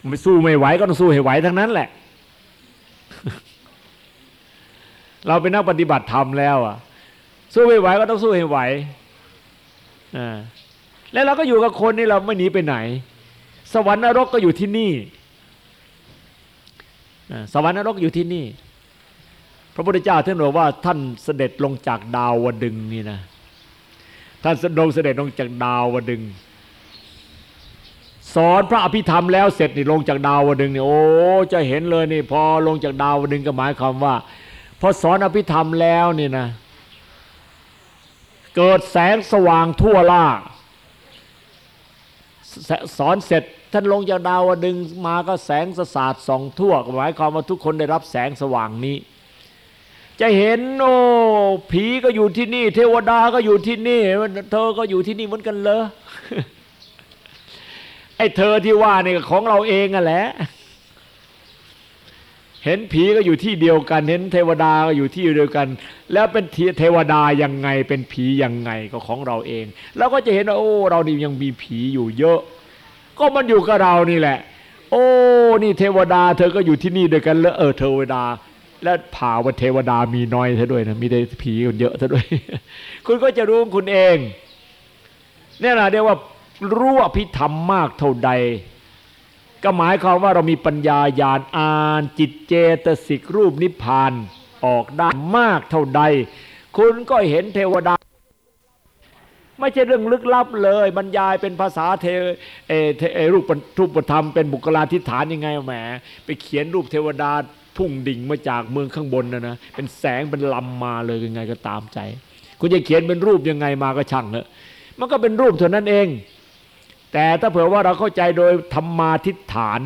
ไม่สู้ไม่ไหวก็ต้องสู้ให้ไหวทั้งนั้นแหละ เราเป็นนักปฏิบัติธรรมแล้วอะ สู้ไม่ไหวก็ต้องสู้ให้ไหว แล้วเราก็อยู่กับคนนี่เราไม่หนีไปไหน สวรรค์นรกก็อยู่ที่นี่สวรรค์นรกอยู่ที่นี่ พระพุทธเจ้าท่านบอกว่าท่านเสด็จลงจากดาววดึงนี่นะท่านลงเสด็จลงจากดาววดึงสอนพระอภิธรรมแล้วเสร็จนี่ลงจากดาวดึงนี่โอ้จะเห็นเลยนี่พอลงจากดาวดึงก็หมายความว่า พอสอนอภิธรรมแล้วนี่นะ เกิดแสงสว่างทั่วล่าสสอนเสร็จท่านลงจากดาวดึงมาก็แสงสสาดส่องทั่วหมายความว่าทุกคนได้รับแสงสว่างนี้ จะเห็นโอ้ผีก็อยู่ที่นี่ เทวดาก็อยู่ที่นี่เธอก็อยู่ที่นี่เหมือนกันเลยไอ้เธอที่ว่าเนี่ก็ของเราเองอะแหละ เห็นผีก็อยู่ที่เดียวกัน เห็นเทวดาก็อยู่ที่เดียวกัน แล้วเป็นเทวดายังไงเป็นผียังไงก็ของเราเองเราก็จะเห็นว่าโอ้ เรานี่ยังมีผีอยู่เยอะ ก็มันอยู่กับเรานี่แหละ โอ้นี่เทวดา เธอก็อยู่ที่นี่ด้วยกันแล้วเออเทวดา และผ่าว่าเทวดามีน้อยเธอด้วยนะมีแต่ผีคนเยอะเธอด้วย คุณก็จะรู้คุณเองเนี่ยนะเรียกว่ารู้อภิธรรมมากเท่าใด ก็หมายความว่าเรามีปัญญาญาณอ่านจิตเจตสิกรูปนิพพานออกได้มากเท่าใด คุณก็เห็นเทวดา ไม่ใช่เรื่องลึกลับเลย บรรยายเป็นภาษาเทเอเทเอรูปรูปธรรมเป็นบุคลาธิฐานยังไงแหมไปเขียนรูปเทวดาพุ่งดิ่งมาจากเมืองข้างบนนะนะเป็นแสงเป็นลำมาเลยยังไงก็ตามใจ คุณจะเขียนเป็นรูปยังไงมาก็ช่างเถอะมันก็เป็นรูปเท่านั้นเอง แต่ถ้าเผื่อว่าเราเข้าใจโดยธรรมาทิฏฐาน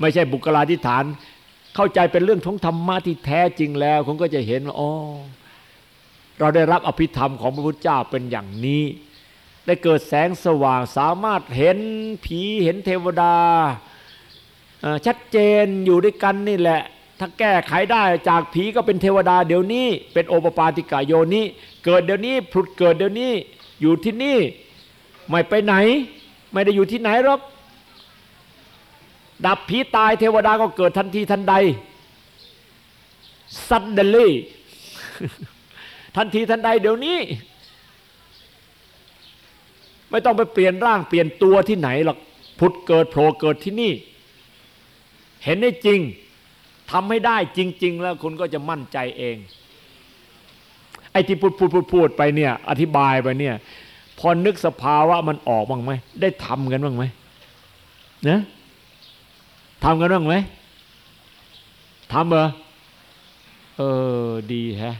ไม่ใช่บุคลาธิฐาน เข้าใจเป็นเรื่องของธรรมะที่แท้จริงแล้วคุณก็จะเห็นว่าอ๋อเราได้รับอภิธรรมของพระพุทธเจ้าเป็นอย่างนี้ ได้เกิดแสงสว่างสามารถเห็นผีเห็นเทวดาชัดเจนอยู่ด้วยกันนี่แหละ ถ้าแก้ไขได้จากผีก็เป็นเทวดาเดี๋ยวนี้ เป็นโอปปาติกาโยนี้เกิดเดี๋ยวนี้ผุดเกิดเดี๋ยวนี้อยู่ที่นี่ ไม่ไปไหน ไม่ได้อยู่ที่ไหนหรอก ดับผีตายเทวดาก็เกิดทันทีทันใด suddenly ทันทีทันใดเดี๋ยวนี้ ไม่ต้องไปเปลี่ยนร่างเปลี่ยนตัวที่ไหนหรอกผุดเกิดโผล่เกิดที่นี่ เห็นได้จริงทำให้ได้จริง ๆ แล้วคุณก็จะมั่นใจเอง ไอ้ที่พูดพูดพูดพูดไปเนี่ย อธิบายไปเนี่ย พอนึกสภาวะมันออกบ้างไหมได้ทำกันบ้างไหมนะทำกันบ้างไหมทำเหรอเออดีแฮะ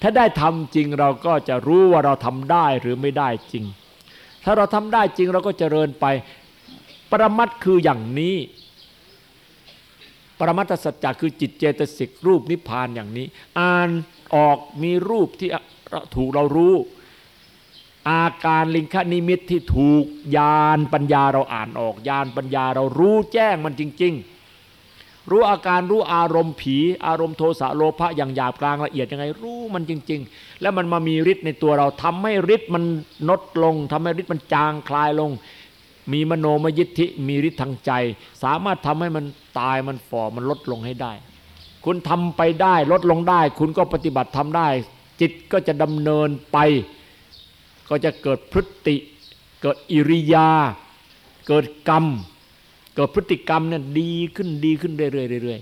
ถ้าได้ทำจริงเราก็จะรู้ว่าเราทำได้หรือไม่ได้จริง ถ้าเราทำได้จริงเราก็เจริญไป ปรมัตคืออย่างนี้ ปรมัตสัจจะคือจิตเจตสิกรูปนิพพานอย่างนี้ อ่านออกมีรูปที่ ถูกเรารู้ อาการลิงคนิมิตที่ถูกญาณปัญญาเราอ่านออกญาณปัญญาเรารู้แจ้งมันจริง ๆ รู้อาการรู้อารมณ์ผี อารมณ์โทสะโลภะอย่างหยาบกลางละเอียดยังไงรู้มันจริง ๆ แล้วมันมามีฤทธิ์ในตัวเราทำให้ฤทธิ์มันลดลงทำให้ฤทธิ์มันจางคลายลงมีมโนมยิทธิมีฤทธิ์ทางใจ สามารถทำให้มันตายมันฝ่อมันลดลงให้ได้ คุณทำไปได้ลดลงได้ คุณก็ปฏิบัติทำได้ จิตก็จะดำเนินไป ก็จะเกิดพฤติ เกิดอิริยา เกิดกรรม เกิดพฤติกรรมเนี่ยดีขึ้นดีขึ้นเรื่อย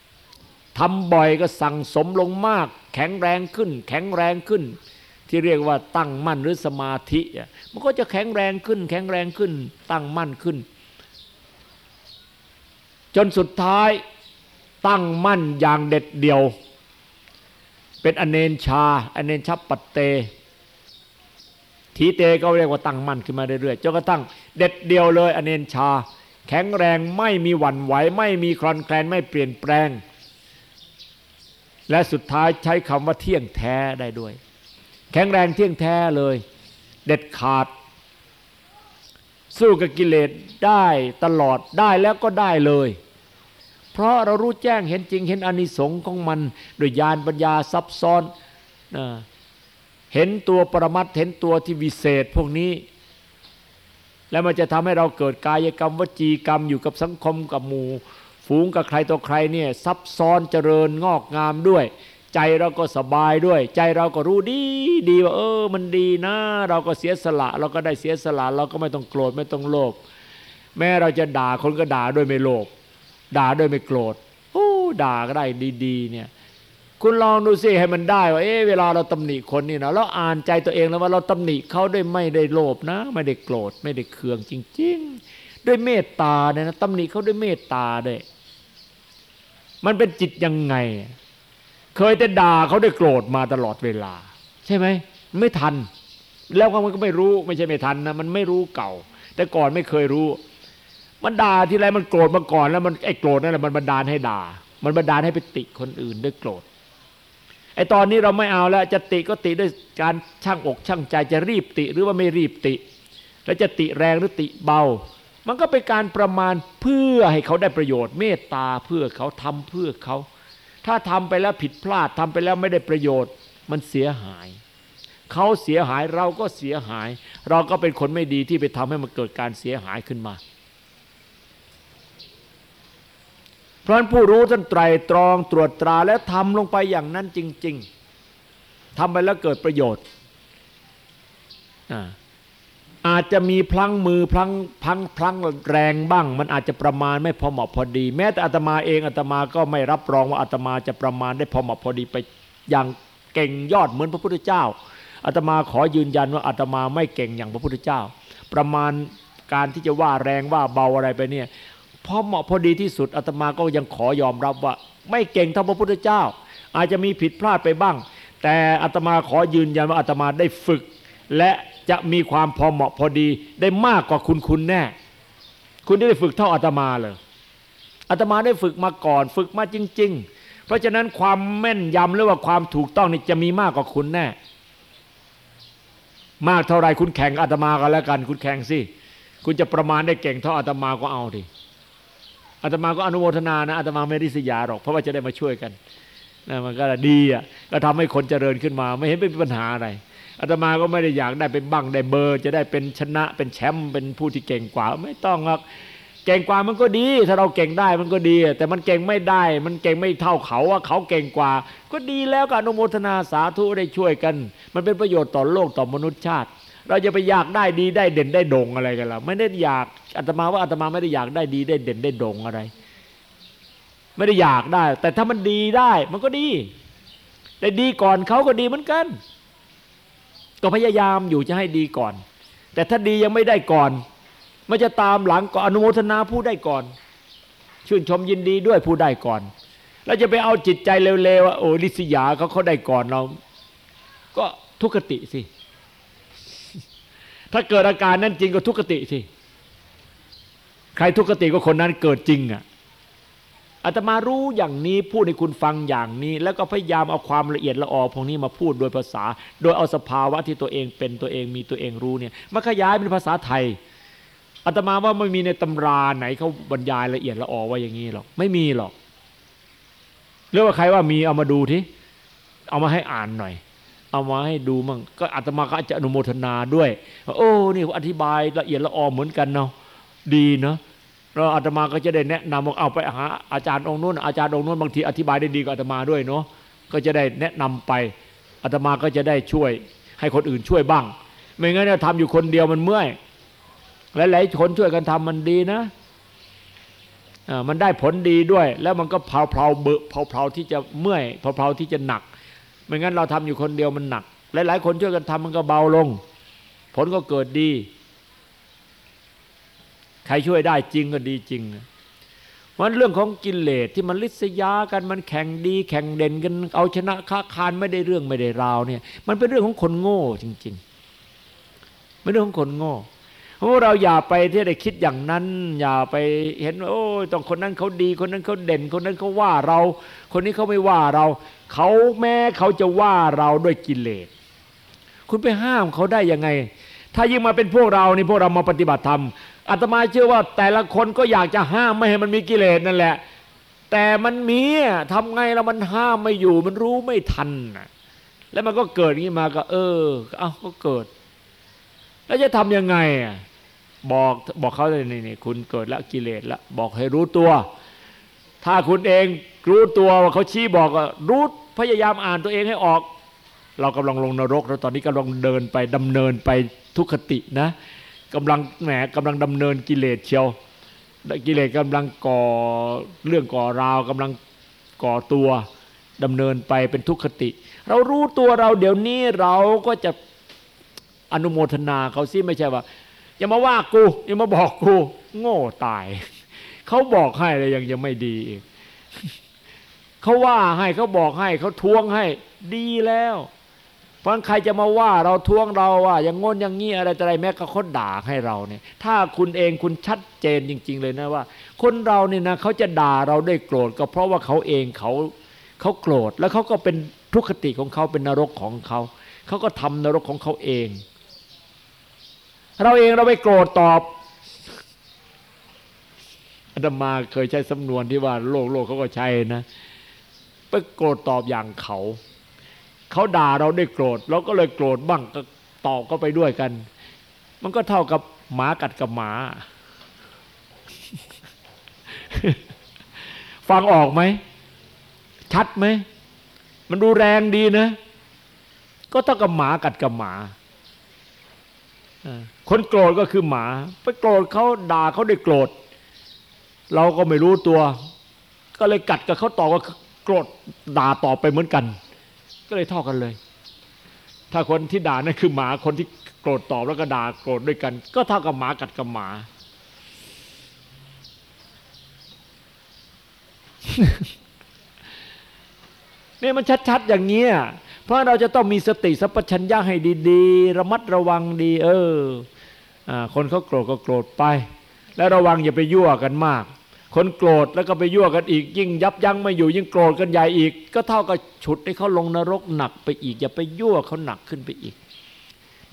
ๆทำบ่อยก็สั่งสมลงมาก แข็งแรงขึ้น แข็งแรงขึ้น ที่เรียกว่าตั้งมั่นหรือสมาธิมันก็จะแข็งแรงขึ้น แข็งแรงขึ้น ตั้งมั่นขึ้น จนสุดท้าย ตั้งมั่นอย่างเด็ดเดี่ยว เป็นอเนนชา อเนนชับปัตเต ทีเตก็เรียกว่าตั้งมั่นขึ้นมาเรื่อยๆจนกระทั่งเด็ดเดียวเลย อเนนชา แข็งแรงไม่มีหวั่นไหวไม่มีคลอนแคลนไม่เปลี่ยนแปลง และสุดท้ายใช้คำว่าเที่ยงแท้ได้ด้วย แข็งแรงเที่ยงแท้เลย เด็ดขาด สู้กับกิเลสได้ตลอดได้แล้วก็ได้เลย เพราะเรารู้แจ้งเห็นจริงเห็นอนิสงค์ของมัน โดยญาณปัญญาซับซ้อนนะเห็นตัวปรมัตเห็นตัวที่วิเศษพวกนี้ แล้วมันจะทำให้เราเกิดกายกรรมวจีกรรมอยู่กับสังคมกับหมู่ ฝูงกับใครต่อใครเนี่ยซับซ้อนเจริญงอกงามด้วย ใจเราก็สบายด้วย ใจเราก็รู้ดีดีว่าเออมันดีนะ เราก็เสียสละ เราก็ได้เสียสละ เราก็ไม่ต้องโกรธไม่ต้องโลภแม้เราจะด่าคนก็ด่าด้วยไม่โลภ ด่าโดยไม่โกรธโอ้ด่าก็ได้ดีๆ เนี่ย คุณลองดูสิให้มันได้ว่าเอ๊ะเวลาเราตำหนิคนนี่นะเราอ่านใจตัวเองแล้วว่าเราตำหนิเขาด้วยไม่ได้โลภนะ ไม่ได้โกรธไม่ได้เคืองจริง ๆ ด้วยเมตตาเนี่ยนะตำหนิเขาด้วยเมตตาด้วยมันเป็นจิตยังไง เคยแต่ด่าเขาด้วยโกรธมาตลอดเวลา ใช่ไหมไม่ทัน แล้วมันก็ไม่รู้ไม่ใช่ไม่ทันนะมันไม่รู้เก่า แต่ก่อนไม่เคยรู้ มันด่าทีไรมันโกรธมาก่อน แล้วมันไอ้โกรธนั่นแหละมันบันดาลให้ด่า มันบันดาลให้ไปติคนอื่นด้วยโกรธไอ้ตอนนี้เราไม่เอาแล้วจะติก็ติด้วยการช่างอกช่างใจจะรีบติหรือว่าไม่รีบติ แล้วจะติแรงหรือติเบา มันก็เป็นการประมาณเพื่อให้เขาได้ประโยชน์ เมตตาเพื่อเขาทำเพื่อเขา ถ้าทำไปแล้วผิดพลาดทำไปแล้วไม่ได้ประโยชน์ มันเสียหาย เขาเสียหายเราก็เสียหาย เราก็เป็นคนไม่ดีที่ไปทำให้มันเกิดการเสียหายขึ้นมาพ ราะนั้นผู้รู้ท่านไตรตรองตรวจตราและทำลงไปอย่างนั้นจริง ๆทำไปแล้วเกิดประโยชน์ อาจจะมีพลังมือพลังพังพลังแรงบ้าง มันอาจจะประมาณไม่พอเหมาะพอดี แม้แต่อาตมาเองอาตมาก็ไม่รับรองว่าอาตมาจะประมาณได้พอเหมาะพอดีไปอย่างเก่งยอดเหมือนพระพุทธเจ้าอาตมาขอยืนยันว่าอาตมาไม่เก่งอย่างพระพุทธเจ้า ประมาณการที่จะว่าแรงว่าเบาอะไรไปเนี่ย พอเหมาะพอดีที่สุดอาตมาก็ยังขอยอมรับว่า ไม่เก่งเท่าพระพุทธเจ้า อาจจะมีผิดพลาดไปบ้าง แต่อาตมาขอยืนยันว่าอาตมาได้ฝึก และจะมีความพอเหมาะพอดีได้มากกว่าคุณคุณแน่ คุณได้ฝึกเท่าอาตมาเลยอาตมาได้ฝึกมาก่อน ฝึกมาจริง ๆ เพราะฉะนั้นความแม่นยำหรือว่าความถูกต้องนี่จะมีมากกว่าคุณแน่ มากเท่าไรคุณแข่งอาตมากันแล้วกัน คุณแข่งสิคุณจะประมาณได้เก่งเท่าอาตมาก็เอาดิ อาตมาก็อนุโมทนานะอาตมาไม่ริษยาหรอกเพราะว่าจะได้มาช่วยกันนะมันก็ดีอะก็ทำให้คนเจริญขึ้นมา ไม่เห็นเป็นปัญหาอะไรอาตมาก็ไม่ได้อยากได้เป็นบังได้เบอร์ จะได้เป็นชนะเป็นแชมป์เป็นผู้ที่เก่งกว่า ไม่ต้องหรอกเก่งกว่ามันก็ดี ถ้าเราเก่งได้มันก็ดี แต่มันเก่งไม่ได้ มันเก่งไม่เท่าเขาว่าเขาเก่งกว่า ก็ดีแล้วก็อนุโมทนาสาธุได้ช่วยกัน มันเป็นประโยชน์ต่อโลกต่อมนุษยชาติ เราจะไปอยากได้ดีได้เด่นได้โด่งอะไรกันล่ะไม่ได้อยากอาตมาว่าอาตมาไม่ได้อยากได้ดีได้เด่นได้โด่งอะไร ไม่ได้อยากได้ แต่ถ้ามันดีได้ มันก็ดี ได้ดีก่อนเขาก็ดีเหมือนกัน ก็พยายามอยู่จะให้ดีก่อน แต่ถ้าดียังไม่ได้ก่อนมันจะตามหลังก็อนุโมทนาผู้ได้ก่อน ชื่นชมยินดีด้วยผู้ได้ก่อนแล้วจะไปเอาจิตใจเร็วๆว่าโอ้ลิศยาเขาเขาได้ก่อนเรา ก็ทุกขติสิ ถ้าเกิดอาการนั้นจริงก็ทุกขติสิใครทุกขติก็คนนั้นเกิดจริงอะอาตมารู้อย่างนี้พูดให้คุณฟังอย่างนี้ แล้วก็พยายามเอาความละเอียดละออพวกนี้มาพูดโดยภาษา โดยเอาสภาวะที่ตัวเองเป็นตัวเองมีตัวเองรู้เนี่ยมาขยายเป็นภาษาไทยอาตมาว่าไม่มีในตำราไหนเขาบรรยายละเอียดละออว่าอย่างนี้หรอกไม่มีหรอกเรื่องว่าใครว่ามีเอามาดูทีเอามาให้อ่านหน่อย เอามาให้ดูมั่งก็อาตมาก็จะอนุโมทนาด้วย โอ้นี่อธิบายละเอียดละออเหมือนกันเนาะดีเนาะเราอาตมาก็จะได้แนะนำว่าเอาไปหาอาจารย์องค์นู้นอาจารย์องค์นู้นบางทีอธิบายได้ดีกว่าอาตมาด้วยเนาะก็จะได้แนะนำไปอาตมาก็จะได้ช่วย ให้คนอื่นช่วยบ้าง ไม่งั้นเนี่ยทำอยู่คนเดียวมันเมื่อยหลายๆคนช่วยกันทำมันดีนะมันได้ผลดีด้วย แล้วมันก็เผาเผาเบอเผาเผาที่จะเมื่อยเผาเผาที่จะหนัก ไม่งั้นเราทำอยู่คนเดียวมันหนัก หลายๆ คนช่วยกันทำมันก็เบาลง ผลก็เกิดดี ใครช่วยได้จริงก็ดีจริงมันเรื่องของกิเลสที่มันลิษยากันมันแข่งดี แข่งเด่นกันเอาชนะค้าคานไม่ได้เรื่องไม่ได้ราวเนี่ย มันเป็นเรื่องของคนโง่จริงๆไม่เรื่องของคนโง่ พวกเราอย่าไปที่ได้คิดอย่างนั้น อย่าไปเห็นโอ้ต้องคนนั้นเขาดีคนนั้นเขาเด่น คนนั้นเขาว่าเรา คนนี้เขาไม่ว่าเรา เขาแม้เขาจะว่าเราด้วยกิเลสคุณไปห้ามเขาได้ยังไง ถ้ายิ่งมาเป็นพวกเรานี่พวกเรามาปฏิบัติธรรมอาตมาเชื่อว่าแต่ละคนก็อยากจะห้ามไม่ให้มันมีกิเลสนั่นแหละ แต่มันมีทำไงแล้วมันห้ามไม่อยู่ มันรู้ไม่ทันแล้วมันก็เกิดงี้มาก็ เออ เอ้าก็เกิด แล้วจะทำยังไง บอกบอกเขาเลยนี่นี่คุณเกิดแล้วกิเลสแล้วบอกให้รู้ตัว ถ้าคุณเองรู้ตัวว่าเขาชี้บอกรู้พยายามอ่านตัวเองให้ออก เรากำลังลงนรกแล้วตอนนี้กำลังเดินไปดำเนินไปทุกขตินะกำลังแหมกำลังดำเนินกิเลสเชียวกิเลสกำลังก่อเรื่องก่อราวกำลังก่อตัวดำเนินไปเป็นทุกขติ เรารู้ตัวเราเดี๋ยวนี้เราก็จะอนุโมทนาเขาซิไม่ใช่ว่า อย่ามาว่ากู อย่ามาบอกกู โง่ตาย เขาบอกให้เลยยังยังไม่ดีเขาว่าให้เขาบอกให้เขาทวงให้ดีแล้ว เพราะใครจะมาว่าเราทวงเราว่าอย่างงนอย่างงี้อะไรอะไรแม้ก็เขาด่าให้เราเนี่ย ถ้าคุณเองคุณชัดเจนจริง ๆ เลยนะว่า คนเราเนี่ยนะเขาจะด่าเราได้โกรธ ก็เพราะว่าเขาเองเขาเขาโกรธแล้วเขาก็เป็นทุกขติของเขาเป็นนรกของเขาเขาก็ทำนรกของเขาเอง เราเองเราไปโกรธตอบอาตมาเคยใช้สำนวนที่ว่าโลกโลกเขาก็ใช้นะไปโกรธตอบอย่างเขา เขาด่าเราได้โกรธเราก็เลยโกรธบ้างก็ตอบก็ไปด้วยกัน มันก็เท่ากับหมากัดกับหมาฟังออกไหม ชัดไหม มันดูแรงดีนะ ก็เท่ากับหมากัดกับหมา คนโกรธก็คือหมา ไปโกรธเขาด่าเขาได้โกรธ เราก็ไม่รู้ตัว ก็เลยกัดกับเขาต่อก็โกรธด่าต่อไปเหมือนกัน ก็เลยเท่ากันเลย ถ้าคนที่ด่านั่นคือหมาคนที่โกรธตอบแล้วก็ด่าโกรธด้วยกัน ก็เท่ากับหมากัดกับหมาเนี่ยมันชัด ๆ อย่างเงี้ย เพราะเราจะต้องมีสติสัพพัญญาให้ดี ๆ ระมัดระวังดี เออ คนเขาโกรธก็โกรธไป แล้วระวังอย่าไปยั่วกันมาก คนโกรธแล้วก็ไปยั่วกันอีก ยิ่งยับยั้งไม่อยู่ยิ่งโกรธกันใหญ่อีก ก็เท่ากับฉุดให้เขาลงนรกหนักไปอีก อย่าไปยั่วเขาหนักขึ้นไปอีก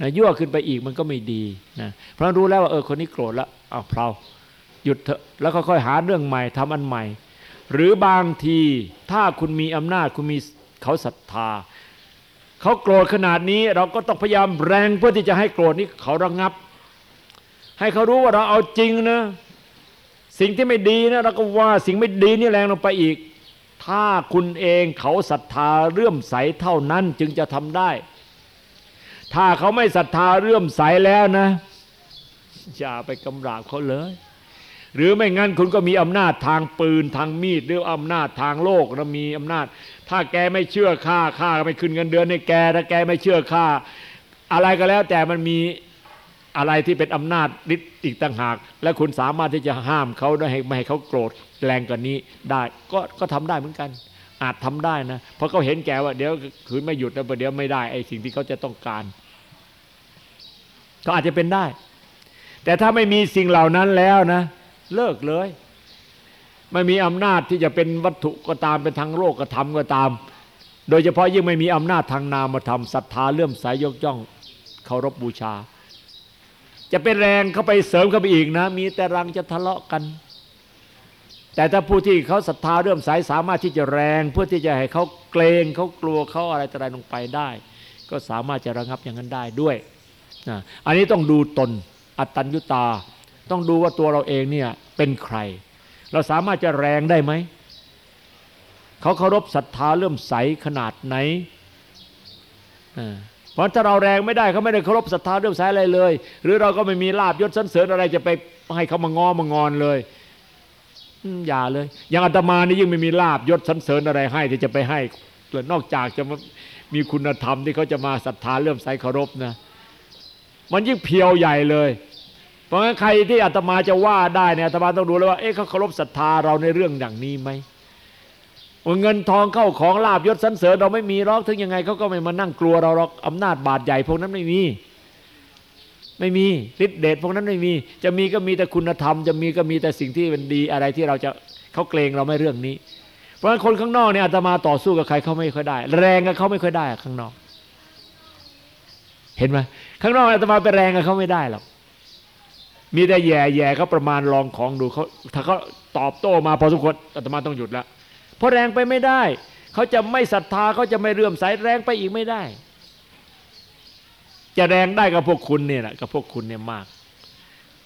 นะยั่วขึ้นไปอีกมันก็ไม่ดีนะเพราะรู้แล้วว่าเออคนนี้โกรธแล้วอ้าเพลาหยุดเถอะแล้วค่อยๆหาเรื่องใหม่ทำอันใหม่ หรือบางทีถ้าคุณมีอำนาจคุณมีเขาศรัทธาเขาโกรธขนาดนี้เราก็ต้องพยายามแรงเพื่อที่จะให้โกรธนี้เขาระงับ ให้เขารู้ว่าเราเอาจริงนะ สิ่งที่ไม่ดีนะเราก็ว่าสิ่งไม่ดีนี่แรงลงไปอีก ถ้าคุณเองเขาศรัทธาเรื่อมใสเท่านั้นจึงจะทำได้ ถ้าเขาไม่ศรัทธาเรื่อมใสแล้วนะอย่าไปกำราบเขาเลย หรือไม่งั้นคุณก็มีอำนาจทางปืนทางมีดหรืออำนาจทางโลกแล้วมีอำนาจ ถ้าแกไม่เชื่อข้าข้าก็ไม่ขึ้นเงินเดือนให้แกถ้าแกไม่เชื่อข้าอะไรก็แล้วแต่มันมี อะไรที่เป็นอำนาจฤทธิ์อีกต่างหาก และคุณสามารถที่จะห้ามเขาได้ไม่ให้เขาโกรธแรงกว่านี้ได้ก็ก็ทำได้เหมือนกัน อาจทำได้นะเพราะเขาเห็นแก่ว่าเดี๋ยวคืนไม่หยุดแล้วเดี๋ยวไม่ได้ไอ้สิ่งที่เขาจะต้องการเขาอาจจะเป็นได้ แต่ถ้าไม่มีสิ่งเหล่านั้นแล้วนะ เลิกเลย ไม่มีอำนาจที่จะเป็นวัตถุก็ตามเป็นทางโลกก็ทำก็ตาม โดยเฉพาะยิ่งไม่มีอำนาจทางนามธรรมศรัทธาเลื่อมใสยยกย่องเคารพบบูชา จะเป็นแรงเข้าไปเสริมเข้าไปอีกนะ มีแต่รังจะทะเลาะกัน แต่ถ้าผู้ที่เขาศรัทธาเรื่มสายสามารถที่จะแรงเพื่อที่จะให้เขาเกรงเขากลัวเขาอะไรต่ออะไรลงไปได้ ก็สามารถจะระงับอย่างนั้นได้ด้วยนะอันนี้ต้องดูตนอัตตัญญุตา ต้องดูว่าตัวเราเองเนี่ยเป็นใคร เราสามารถจะแรงได้ไหมเขาเคารพศรัทธาเรื่มใสขนาดไหนอ่า เพราะถ้าเราแรงไม่ได้เขาไม่ได้เคารพศรัทธาเรื่องสายอะไรเลย หรือเราก็ไม่มีลาบยศสันเสริญอะไรจะไปให้เขามางอมางอนเลยอย่าเลยอย่างอาตมานี่ยิ่งไม่มีลาบยศสันเสริญอะไรให้ที่จะไปให้นอกจากจะมีคุณธรรมที่เขาจะมาศรัทธาเลื่อมใสเคารพนะ มันยิ่งเพียวใหญ่เลย เพราะงั้นใครที่อาตมาจะว่าได้เนี่ยอาตมาต้องดูแล้วว่าเอ๊ะเขาเคารพศรัทธาเราในเรื่องอย่างนี้ไหม เงินทองเข้าของลาบยศสันเสริญเราไม่มีหรอกถึงยังไงเขาก็ไม่มานั่งกลัวเราหรอกอำนาจบาดใหญ่พวกนั้นไม่มี ไม่มีฤทธิเดชพวกนั้นไม่มี จะมีก็มีแต่คุณธรรม จะมีก็มีแต่สิ่งที่เป็นดีอะไรที่เราจะเขาเกรงเราไม่เรื่องนี้ เพราะฉะนั้นคนข้างนอกเนี่ยอาตมาต่อสู้กับใครเขาไม่ค่อยได้ แรงกับเขาไม่ค่อยได้ข้างนอก เห็นไหมข้างนอกอาตมาไปแรงกับเขาไม่ได้หรอกมีแต่แย่แย่เขาประมาณลองของดูเขาถ้าเขาตอบโต้มาพอสมควรอาตมาต้องหยุดแล้ว เพราะแรงไปไม่ได้ เขาจะไม่ศรัทธาเขาจะไม่เรื่อมใสแรงไปอีกไม่ได้ จะแรงได้กับพวกคุณเนี่ยแหละกับพวกคุณเนี่ยมาก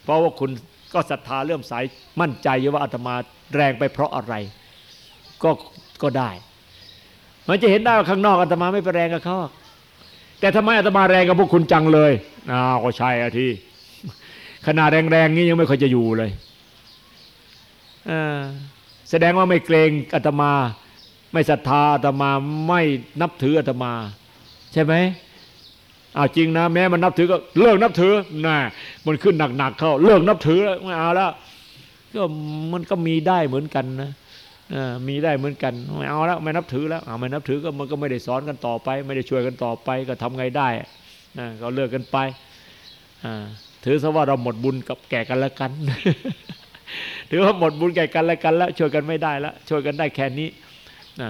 เพราะว่าคุณก็ศรัทธาเรื่อมใสมั่นใจว่าอาตมาแรงไปเพราะอะไร ก็ก็ได้ มันจะเห็นได้ว่าข้างนอกอาตมาไม่ไปแรงกับเขาแต่ทำไมอาตมาแรงกับพวกคุณจังเลยอ้าวก็ใช่อะที่ขนาดแรงๆนี้ยังไม่ค่อยจะอยู่เลยอ่า แสดงว่าไม่เกรงอาตมา ไม่ศรัทธาอาตมาไม่นับถืออาตมา ใช่ไหมเอาจริงนะ แม้มันนับถือก็เลิกนับถือน่ะมันขึ้นหนักๆเข้า เลิกนับถือแล้วไม่เอาแล้วก็มันก็มีได้เหมือนกันนะมีได้เหมือนกันไม่เอาแล้วไม่นับถือแล้วไม่นับถือก็มันก็ไม่ได้สอนกันต่อไป ไม่ได้ช่วยกันต่อไปก็ทำไงได้นะก็เลิกกันไปถือซะว่าเราหมดบุญกับแก่กันแล้วกัน ถือว่าหมดบุญแก่กันแล้วกันแล้วช่วยกันไม่ได้แล้วช่วยกันได้แค่นี้นะ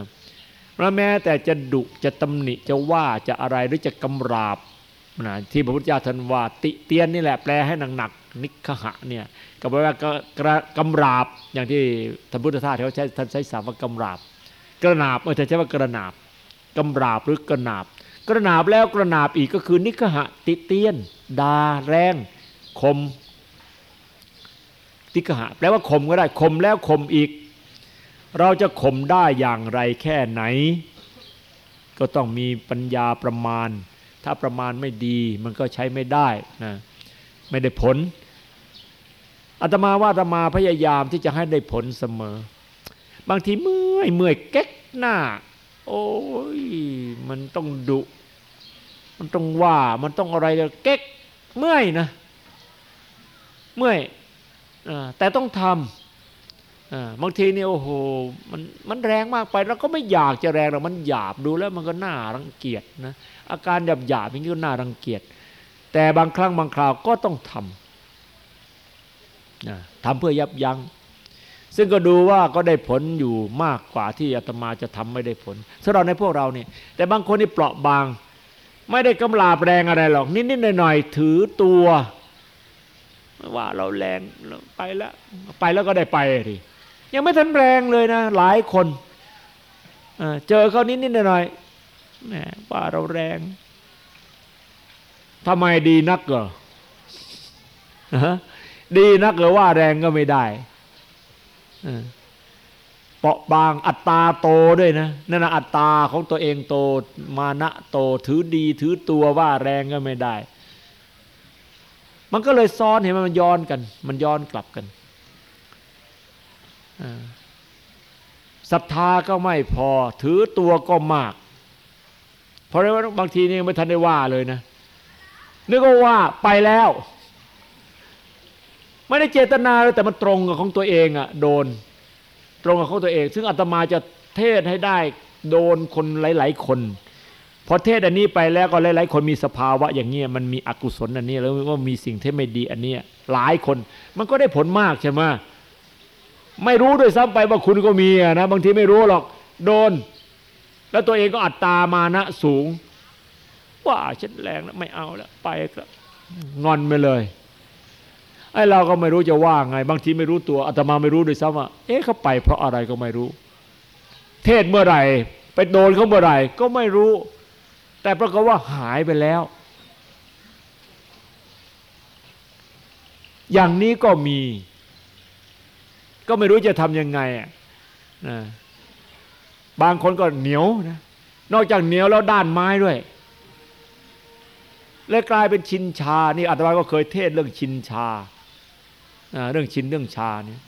แม้แต่จะดุจะตำหนิจะว่าจะอะไรหรือจะกำราบนะที่พระพุทธเจ้าท่านว่าติเตียนนี่แหละแปลให้หนักๆนิคหะเนี่ยก็แปลว่ากำราบอย่างที่ท่านพุทธทาสเขาใช้ท่านใช้สามว่ากำราบ กระนาบเออจะใช้ว่ากระนาบกำราบหรือกระนาบ กระนาบแล้วกระนาบอีกก็คือนิคหะติเตียนดาแรงคม ติกหะแปลว่าข่มก็ได้ข่มแล้วข่มอีก เราจะข่มได้อย่างไรแค่ไหน ก็ต้องมีปัญญาประมาณ ถ้าประมาณไม่ดีมันก็ใช้ไม่ได้นะไม่ได้ผลอาตมาว่าอาตมาพยายามที่จะให้ได้ผลเสมอ บางทีเมื่อยเมื่อยเก๊กหน้า โอ้ยมันต้องดุ มันต้องว่ามันต้องอะไรเก๊กเมื่อยนะ เมื่อย แต่ต้องทำบางทีเนี่ยโอ้โหมันมันแรงมากไปเราก็ไม่อยากจะแรงหรอกมันหยาบดูแล้วมันก็น่ารังเกียจนะอาการหยาบหยาบอย่างนี้ก็น่ารังเกียจแต่บางครั้งบางคราวก็ต้องทำทำเพื่อยับยัง้งซึ่งก็ดูว่าก็ได้ผลอยู่มากกว่าที่อาตมาจะทำไม่ได้ผลสำหรับในพวกเราเนี่ยแต่บางคนนี่เปราะบาง ไม่ได้กำลาบแรงอะไรหรอกนิดๆหน่อยๆถือตัว ว่าเราแรงไปแล้วไปแล้วก็ได้ไปทียังไม่ทันแรงเลยนะ หลายคนเจอเขานิดนิดหน่อยแหมว่าเราแรงทำไมดีนักเหรอดีนักเหรอว่าแรงก็ไม่ได้เปาะบางอัตตาโตด้วยนะนั่นนะอัตตาของตัวเองโตมานะโตถือดีถือตัวว่าแรงก็ไม่ได้ มันก็เลยซ้อนเห็นมมันย้อนกัน มันย้อนกลับกันศรัทธาก็ไม่พอ ถือตัวก็มาก เพราะว่าบางทีนี่ไม่ทันได้ว่าเลยนะนึกว่าไปแล้ว ไม่ได้เจตนาเลยแต่มันตรงกับของตัวเองอะโดน ตรงกับของตัวเอง ซึ่งอาตมาจะเทศให้ได้ โดนคนหลาย ๆ คน พอเทศอันนี้ไปแล้วก็หลายๆคนมีสภาวะอย่างเงี้ยมันมีอกุศลอันนี้แล้วว่ามีสิ่งที่ไม่ดีอันนี้หลายคน มันก็ได้ผลมากใช่ไหมไม่รู้ด้วยซ้ำไปว่าคุณก็มีนะบางทีไม่รู้หรอกโดน แล้วตัวเองก็อัตตามานะสูง ว่าฉันแรงแล้วไม่เอาแล้วไปก็งอนไปเลยไอ้เราก็ไม่รู้จะว่าไง บางทีไม่รู้ตัวอาตมาไม่รู้ด้วยซ้ำว่าเอ๊ะเขาไปเพราะอะไรก็ไม่รู้ เทศเมื่อไหร่ ไปโดนเขาเมื่อไหร่ก็ไม่รู้ แต่ปรากฏว่าหายไปแล้ว อย่างนี้ก็มี ก็ไม่รู้จะทำยังไงอะบางคนก็เหนียวนะ นอกจากเหนียวแล้วด้านไม้ด้วย และกลายเป็นชินชา นี่อาตมาก็เคยเทศเรื่องชินชา เรื่องชินเรื่องชาเนี่ย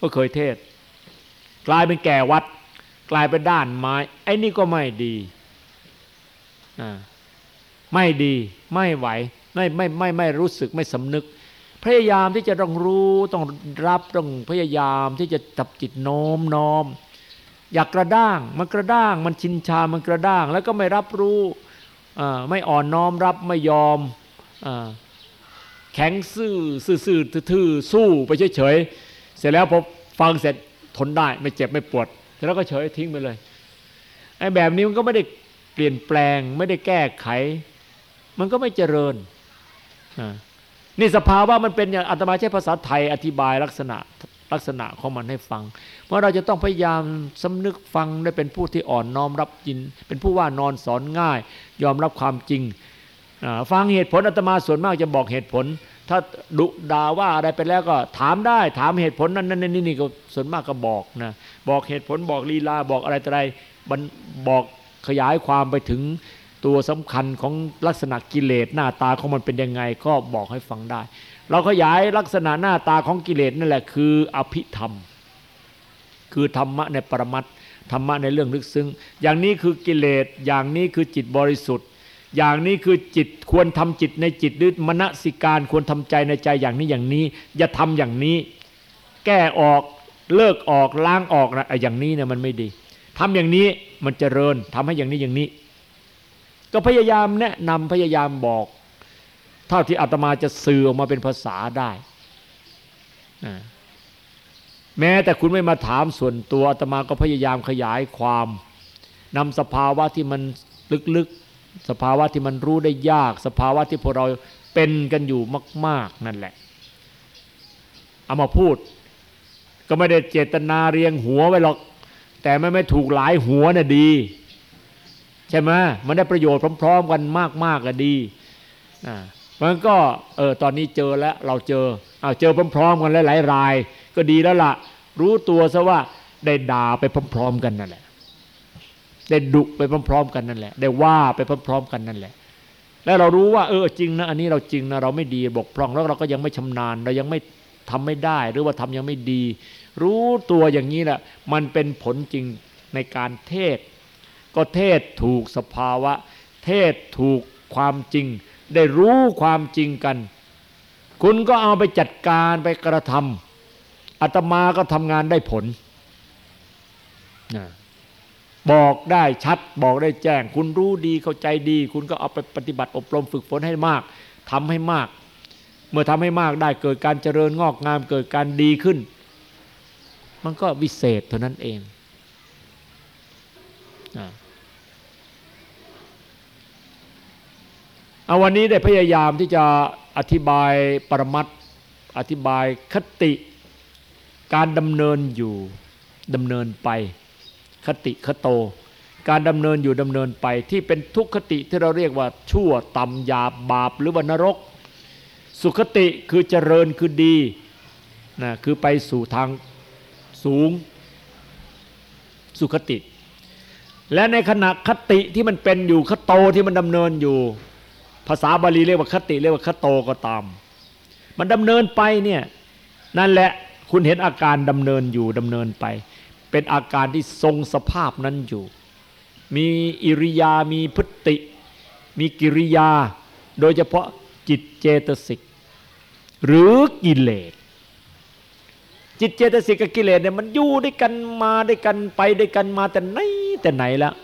ก็เคยเทศ กลายเป็นแก่วัด กลายเป็นด้านไม้ ไอ้นี่ก็ไม่ดี ไม่ดีไม่ไหวไม่ไม่ไม่ไม่รู้สึกไม่สำนึก พยายามที่จะต้องรู้ต้องรับต้องพยายามที่จะจับจิตโน้มน้อมอยากกระด้างมันกระด้าง มันชินชา มันกระด้าง แล้วก็ไม่รับรู้ไม่อ่อนน้อมรับไม่ยอมอแข็งซื่อซื่อทื่อสู้ไปเฉยๆเสร็จแล้วพอฟังเสร็จทนได้ไม่เจ็บไม่ปวดแล้วก็เฉยทิ้งไปเลยไอ้แบบนี้มันก็ไม่ได้ ปลี่ยนแปลงไม่ได้แก้ไข มันก็ไม่เจริญนี่สภาวะมันเป็นอย่างอาตมาใช้ภาษาไทยอธิบายลักษณะลักษณะของมันให้ฟัง เพราะเราจะต้องพยายามสำนึกฟังได้เป็นผู้ที่อ่อนน้อมรับยิน เป็นผู้ว่านอนสอนง่าย ยอมรับความจริงฟังเหตุผลอาตมาส่วนมากจะบอกเหตุผล ถ้าดุด่าว่าอะไรไปแล้วก็ถามได้ถามเหตุผลนั้นนั่นนี่นี่ก็ส่วนมากก็บอกนะบอกเหตุผลบอกลีลาบอกอะไรต่ออะไรบอก ขยายความไปถึงตัวสำคัญของลักษณะกิเลสหน้าตาของมันเป็นยังไงก็บอกให้ฟังได้ เราขยายลักษณะหน้าตาของกิเลสนั่นแหละคืออภิธรรม คือธรรมะในปรมัตธรรมะในเรื่องลึกซึ้งอย่างนี้คือกิเลสอย่างนี้คือจิตบริสุทธิ์ อย่างนี้คือจิตควรทำจิตในจิตหรือมณสิการควรทำใจในใจอย่างนี้อย่างนี้ อย่าทำอย่างนี้ แก้ออกเลิกออกล้างออกนะอย่างนี้เนี่ยมันไม่ดีทำอย่างนี้ มันเจริญทำให้อย่างนี้อย่างนี้ ก็พยายามแนะนำพยายามบอก เท่าที่อาตมาจะสื่อออกมาเป็นภาษาได้แม้แต่คุณไม่มาถามส่วนตัวอาตมาก็พยายามขยายความนำสภาวะที่มันลึกๆ สภาวะที่มันรู้ได้ยาก สภาวะที่พวกเราเป็นกันอยู่มาก ๆ นั่นแหละ เอามาพูด ก็ไม่ได้เจตนาเรียงหัวไว้หรอก แต่ไม่ไม่ถูกหลายหัวน่ะดี ใช่ไหมมันได้ประโยชน์พร้อม ๆ กันมากๆก็ดีอ่ามันก็เออตอนนี้เจอแล้วเราเจอเอาเจอพร้อมๆกันหลายๆราย ก็ดีแล้วละ่ะ รู้ตัวซะว่าได้ด่าไปพร้อม ๆ กันนั่นแหละ ได้ดุไปพร้อม ๆ กันนั่นแหละ ได้ว่าไปพร้อม ๆ กันนั่นแหละ แล้วเรารู้ว่า เออจริงนะอันนี้เราจริงนะเราไม่ดีบกพร่องแล้วเราก็ยังไม่ชำนาญ เรายังไม่ทำไม่ได้ หรือว่าทำยังไม่ดี รู้ตัวอย่างนี้แหละมันเป็นผลจริงในการเทศ ก็เทศถูกสภาวะ เทศถูกความจริง ได้รู้ความจริงกัน คุณก็เอาไปจัดการไปกระทำอาตมาก็ทำงานได้ผลบอกได้ชัดบอกได้แจ้ง คุณรู้ดีเข้าใจดี คุณก็เอาไปปฏิบัติอบรมฝึกฝนให้มากทำให้มาก เมื่อทำให้มากได้เกิดการเจริญงอกงามเกิดการดีขึ้น มันก็วิเศษเท่านั้นเองเอาวันนี้ได้พยายามที่จะอธิบายปรมัตอธิบายคติการดำเนินอยู่ดำเนินไป คติคโต การดำเนินอยู่ดำเนินไปที่เป็นทุกขติที่เราเรียกว่าชั่วต่ำหยาบบาปหรือว่านรก สุขติคือเจริญคือดีนะคือไปสู่ทาง สูงสุขติ และในขณะคติที่มันเป็นอยู่คโตที่มันดำเนินอยู่ ภาษาบาลีเรียกว่าคติเรียกว่าคโตก็ตาม มันดำเนินไปเนี่ยนั่นแหละคุณเห็นอาการดำเนินอยู่ดำเนินไป เป็นอาการที่ทรงสภาพนั้นอยู่ มีอิริยามีพฤติ มีกิริยา โดยเฉพาะจิตเจตสิก หรือกิเลส จิตเจตสิกกับกิเลสเนี่ยมันอยู่ด้วยกันมาด้วยกันไปด้วยกันมาแต่ไหนแต่ไหนแล้ว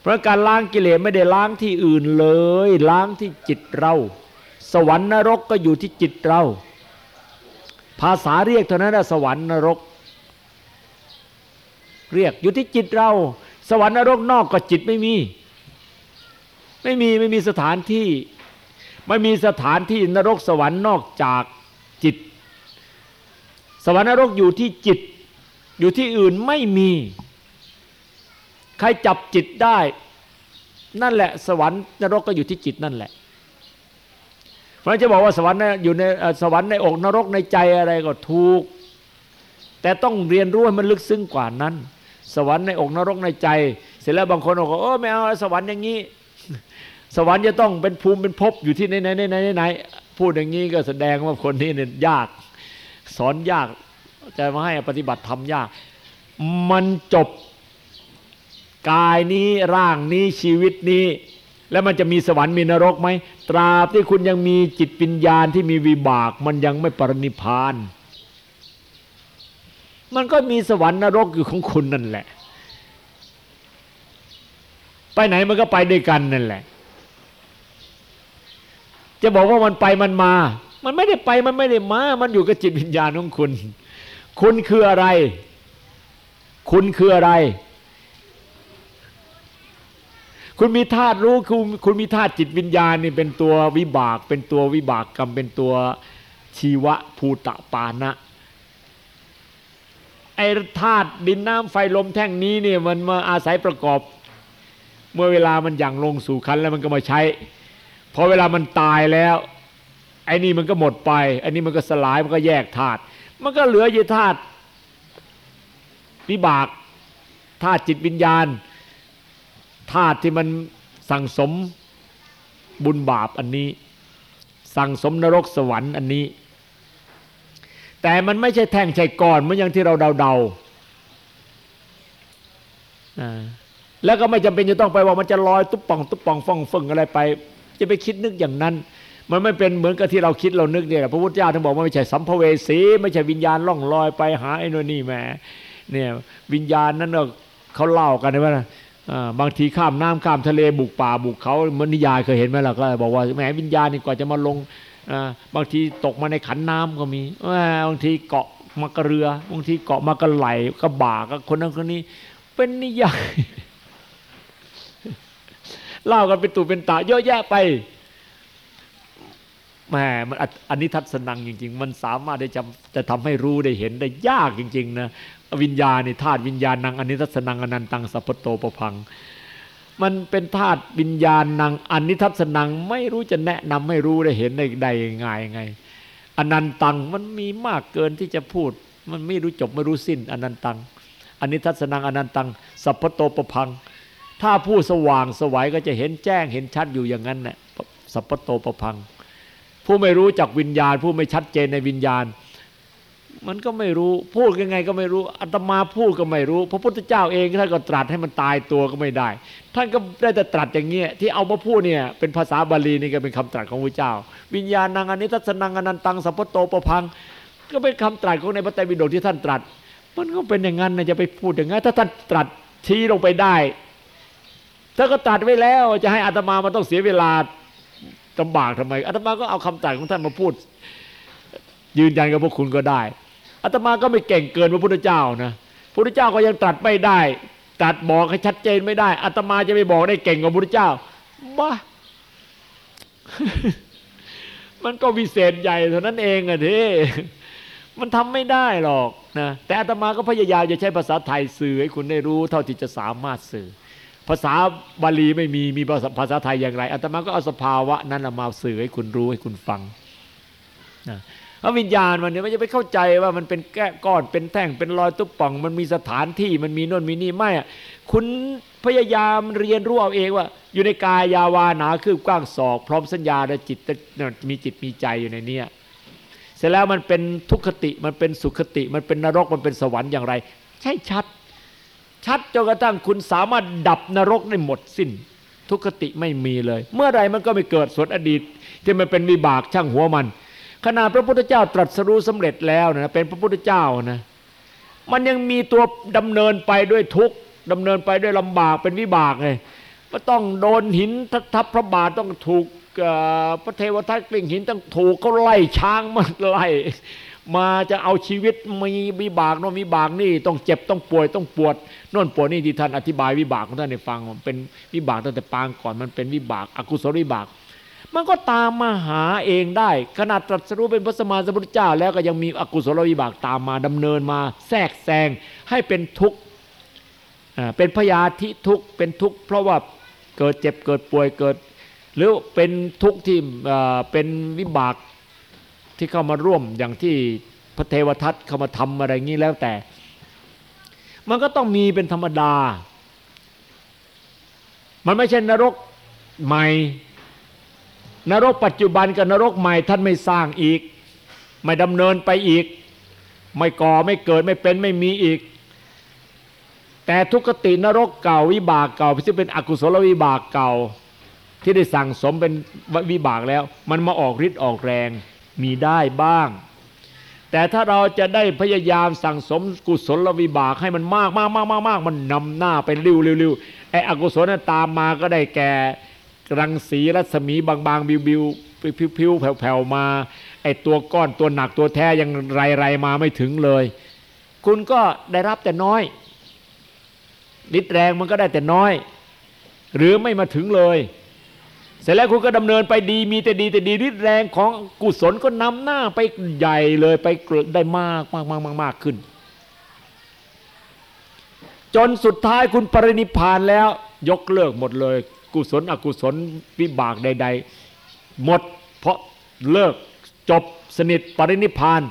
เพราะการล้างกิเลสไม่ได้ล้างที่อื่นเลย ล้างที่จิตเรา สวรรค์นรกก็อยู่ที่จิตเรา ภาษาเรียกเท่านั้นนะสวรรค์นรก เรียกอยู่ที่จิตเรา สวรรค์นรกนอกก็จิตไม่มี ไม่มีไม่มีสถานที่ไม่มีสถานที่นรกสวรรค์นอกจาก สวรรค์นรกอยู่ที่จิต อยู่ที่อื่นไม่มี ใครจับจิตได้ นั่นแหละ สวรรค์นรกก็อยู่ที่จิตนั่นแหละเพราะจะบอกว่าสวรรค์อยู่ในสวรรค์ในอกนรกในใจอะไรก็ถูก แต่ต้องเรียนรู้ให้มันลึกซึ้งกว่านั้น สวรรค์ในอกนรกในใจ เสร็จแล้วบางคนบอกว่าเออไม่เอาสวรรค์อย่างนี้ สวรรค์จะต้องเป็นภูมิเป็นภพอยู่ที่ไหนไหนไหนไหนพูดอย่างนี้ก็แสดงว่าคนนี้เนี่ยยาก สอนยากจะมาให้ปฏิบัติทำยาก มันจบกายนี้ร่างนี้ชีวิตนี้ แล้วมันจะมีสวรรค์มีนรกไหมตราบที่คุณยังมีจิตวิญญาที่มีวิบาก มันยังไม่ปรินิพาน มันก็มีสวรรค์นรกอยู่ของคุณนั่นแหละ ไปไหนมันก็ไปด้วยกันนั่นแหละ จะบอกว่ามันไปมันมา มันไม่ได้ไปมันไม่ได้มา มันอยู่กับจิตวิญญาณของคุณ คุณคืออะไร คุณคืออะไร คุณมีธาตุรู้คุณคุณมีธาตุจิตวิญญาณนี่เป็นตัววิบาก เป็นตัววิบากกรรมเป็นตัวชีวะภูตะปานะไอ้ธาตุดินน้ำไฟลมแท่งนี้เนี่ยมันมาอาศัยประกอบ เมื่อเวลามันอย่างลงสู่คันแล้วมันก็มาใช้พอเวลามันตายแล้ว ไอ้นี่มันก็หมดไปไอ้นี่มันก็สลายมันก็แยกธาตุมันก็เหลือยู่ธาตุวิบากธาตุจิตวิญญาณธาตุที่มันสั่งสมบุญบาปอันนี้ สั่งสมนรกสวรรค์อันนี้ แต่มันไม่ใช่แท่งใช่ก้อนเหมือนอย่างที่เราเดาๆแล้วก็ไม่จำเป็นจะต้องไปว่ามันจะลอยตุ๊บป่องตุ๊บป่องฟ่องฟึ่งอะไรไป จะไปคิดนึกอย่างนั้น มันไม่เป็นเหมือนกับที่เราคิดเรานึกเนี่ยพระพุทธเจ้าท่านบอกว่าไม่ใช่สัมภเวสีไม่ใช่วิญญาณล่องลอยไปหาไอ้นู่นนี่แหมเนี่ยวิญญาณนั้นเขาเล่ากันว่าบางทีข้ามน้ำข้ามทะเลบุกป่าบุกเขามนิยายเคยเห็นไหมล่ะก็บอกว่าแหมวิญญาณนี่กว่าจะมาลงบางทีตกมาในขันน้ำก็มีบางทีเกาะมากระเรือบางทีเกาะมากระไหลกระบ่ากคนนั้นคนนี้ เป็นนิยายเล่ากันเป็นตูเป็นตาเยอะแยะไป แหมมันอันนี้ทัศนังจริง ๆ มันสามารถได้จะจะทำให้รู้ได้เห็นได้ยากจริง ๆ นะวิญญาณนี่ธาตุวิญญาณนางอันนิทัศนังอนันตังสัพพโตประพัง มันเป็นธาตุวิญญาณนางอันนิทัศนังไม่รู้จะแนะนำให้รู้ได้เห็นได้ได้ง่ายไงอนันตังมันมีมากเกินที่จะพูด มันไม่รู้จบไม่รู้สิ้นอนันตังอันนิทัศนังอนันตังสัพพโตประพัง ถ้าผู้สว่างสวัยก็จะเห็นแจ้งเห็นชัดอยู่อย่างนั้นแหละสัพพโตประพัง ผู้ไม่รู้จักวิญญาณ ผู้ไม่ชัดเจนในวิญญาณ มันก็ไม่รู้พูดยังไงก็ไม่รู้อาตมาพูดก็ไม่รู้ พระพุทธเจ้าเองท่านก็ตรัสให้มันตายตัวก็ไม่ได้ ท่านก็ได้แต่ตรัสอย่างเงี้ยที่เอามาพูดเนี่ยเป็นภาษาบาลีนี่ก็เป็นคำตรัสของพระเจ้า วิญญาณนางอนิทัศนังอนันตังสัพพโตปพัง ก็เป็นคำตรัสของในพระไตรปิฎกที่ท่านตรัส มันก็เป็นอย่างนั้นนะจะไปพูดอย่างนั้นถ้าท่านตรัสชี้ลงไปได้ถ้านก็ตรัสไว้แล้วจะให้อาตมามันต้องเสียเวลา ลำบากทำไมอาตมาก็เอาคำตรัสของท่านมาพูด ยืนยันกับพวกคุณก็ได้อาตมาก็ไม่เก่งเกินพระพุทธเจ้านะพระพุทธเจ้าก็ยังตรัสไม่ได้ตรัสบอกให้ชัดเจนไม่ได้อาตมาจะไปบอกได้เก่งกว่าพระพุทธเจ้าบ้ามันก็วิเศษใหญ่เท่านั้นเองอะทีมันทำไม่ได้หรอกนะแต่อาตมาก็พยายามจะใช้ภาษาไทยสื่อให้คุณได้รู้เท่าที่จะสามารถสื่อ ภาษาบาลีไม่มีมีภาษาไทยอย่างไรอาตมาก็เอาสภาวะนั้นมาสื่อให้คุณรู้ให้คุณฟังนะพระวิญญาณมันเนี่ยมันจะไปเข้าใจว่ามันเป็นแก้ก้อนเป็นแท่งเป็นรอยตุ๊บป่อง มันมีสถานที่มันมีน่นมีนี่ไม่อะคุณพยายามเรียนรู้เอาเองว่า อยู่ในกายยาวานาคือกว้างศอก พร้อมสัญญาและจิตมีจิตมีใจอยู่ในเนี้ยเสร็จแล้วมันเป็นทุกขติมันเป็นสุขติ มันเป็นนรกมันเป็นสวรรค์อย่างไร ใช่ชัด ชัดจนกระทั่งคุณสามารถดับนรกได้หมดสิ้น ทุกขติไม่มีเลย เมื่อไรมันก็ไม่เกิดส่วนอดีต ที่มันเป็นวิบากช่างหัวมัน ขณะพระพุทธเจ้าตรัสรู้สำเร็จแล้วนะเป็นพระพุทธเจ้านะมันยังมีตัวดำเนินไปด้วยทุกข์ดำเนินไปด้วยลำบากเป็นวิบากเลยก็ต้องโดนหินทับพระบาทต้องถูกพระเทวทัตกลิ่งหินต้องถูกเขาไล่ช้างมาไล่ มาจะเอาชีวิตมีวิบากโน่นวิบากนี่ต้องเจ็บต้องป่วยต้องปวดโน่นปวดนี่ที่ท่านอธิบายวิบากของท่านให้ฟังเป็นวิบากตั้งแต่ปางก่อนมันเป็นวิบากอกุศลวิบาก มันก็ตามมาหาเองได้ ขนาดตรัสรู้เป็นพระสมมาสัมพุทธเจ้า แล้วก็ยังมีอกุศลวิบากตามมาดำเนินมาแทรกแซงให้เป็นทุกข์เป็นพยาธิทุกข์เป็นทุกข์เพราะว่าเกิดเจ็บเกิดป่วยเกิด หรือเป็นทุกข์ที่เป็นวิบาก ที่เข้ามาร่วมอย่างที่พระเทวทัตเข้ามาทำอะไรงี้แล้วแต่ มันก็ต้องมีเป็นธรรมดา มันไม่ใช่นรกใหม่ นรกปัจจุบันกับนรกใหม่ท่านไม่สร้างอีก ไม่ดำเนินไปอีก ไม่ก่อไม่เกิดไม่เป็นไม่มีอีก แต่ทุกขตินรกเก่าวิบากเก่าที่เป็นอกุศลวิบากเก่า ที่ได้สั่งสมเป็นวิบากแล้ว มันมาออกฤทธิ์ออกแรง มีได้บ้าง แต่ถ้าเราจะได้พยายามสั่งสมกุศลวิบากให้มันมากมากมากมากมากมันนำหน้าเป็นริ้วริ้วริ้วไอ้อกุศลนั้นตามมาก็ได้แก่รังสีรัศมีบางบางบิวบิวพิวพิวแผ่วแผ่วมา ไอ้ตัวก้อนตัวหนักตัวแท้ยังไรไรมาไม่ถึงเลย คุณก็ได้รับแต่น้อยฤทธิ์แรงมันก็ได้แต่น้อย หรือไม่มาถึงเลย เสร็จแล้วคุณก็ดำเนินไปดีมีแต่ดีแต่ดีฤทธิ์แรงของกุศลก็นำหน้าไปใหญ่เลยไปได้มากมากมากมากมากขึ้น จนสุดท้ายคุณปรินิพานแล้ว ยกเลิกหมดเลย กุศลอกุศลวิบากใด ๆ หมดเพราะเลิกจบสนิทปรินิพาน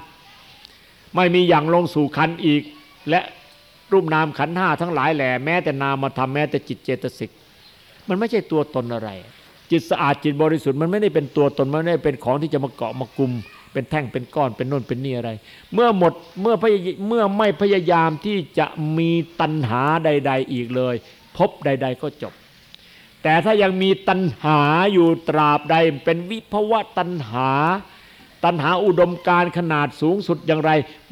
ไม่มีอย่างลงสู่คันอีก และรูปนามขันห้าทั้งหลายแหล่แม้แต่นามมาทำแม้แต่จิตเจตสิก มันไม่ใช่ตัวตนอะไร จิตสะอาดจิตบริสุทธิ์มันไม่ได้เป็นตัวตนมันไม่ได้เป็นของที่จะมาเกาะมากุม เป็นแท่งเป็นก้อนเป็นน่นเป็นนี่อะไร เมื่อหมดเมื่อพยเมื่อไม่พยายามที่จะมีตัณหาใด ๆ อีกเลยพบใด ๆ ก็จบ แต่ถ้ายังมีตัณหาอยู่ตราบใดเป็นวิภวะตัณหา ตัณหาอุดมการขนาดสูงสุดอย่างไร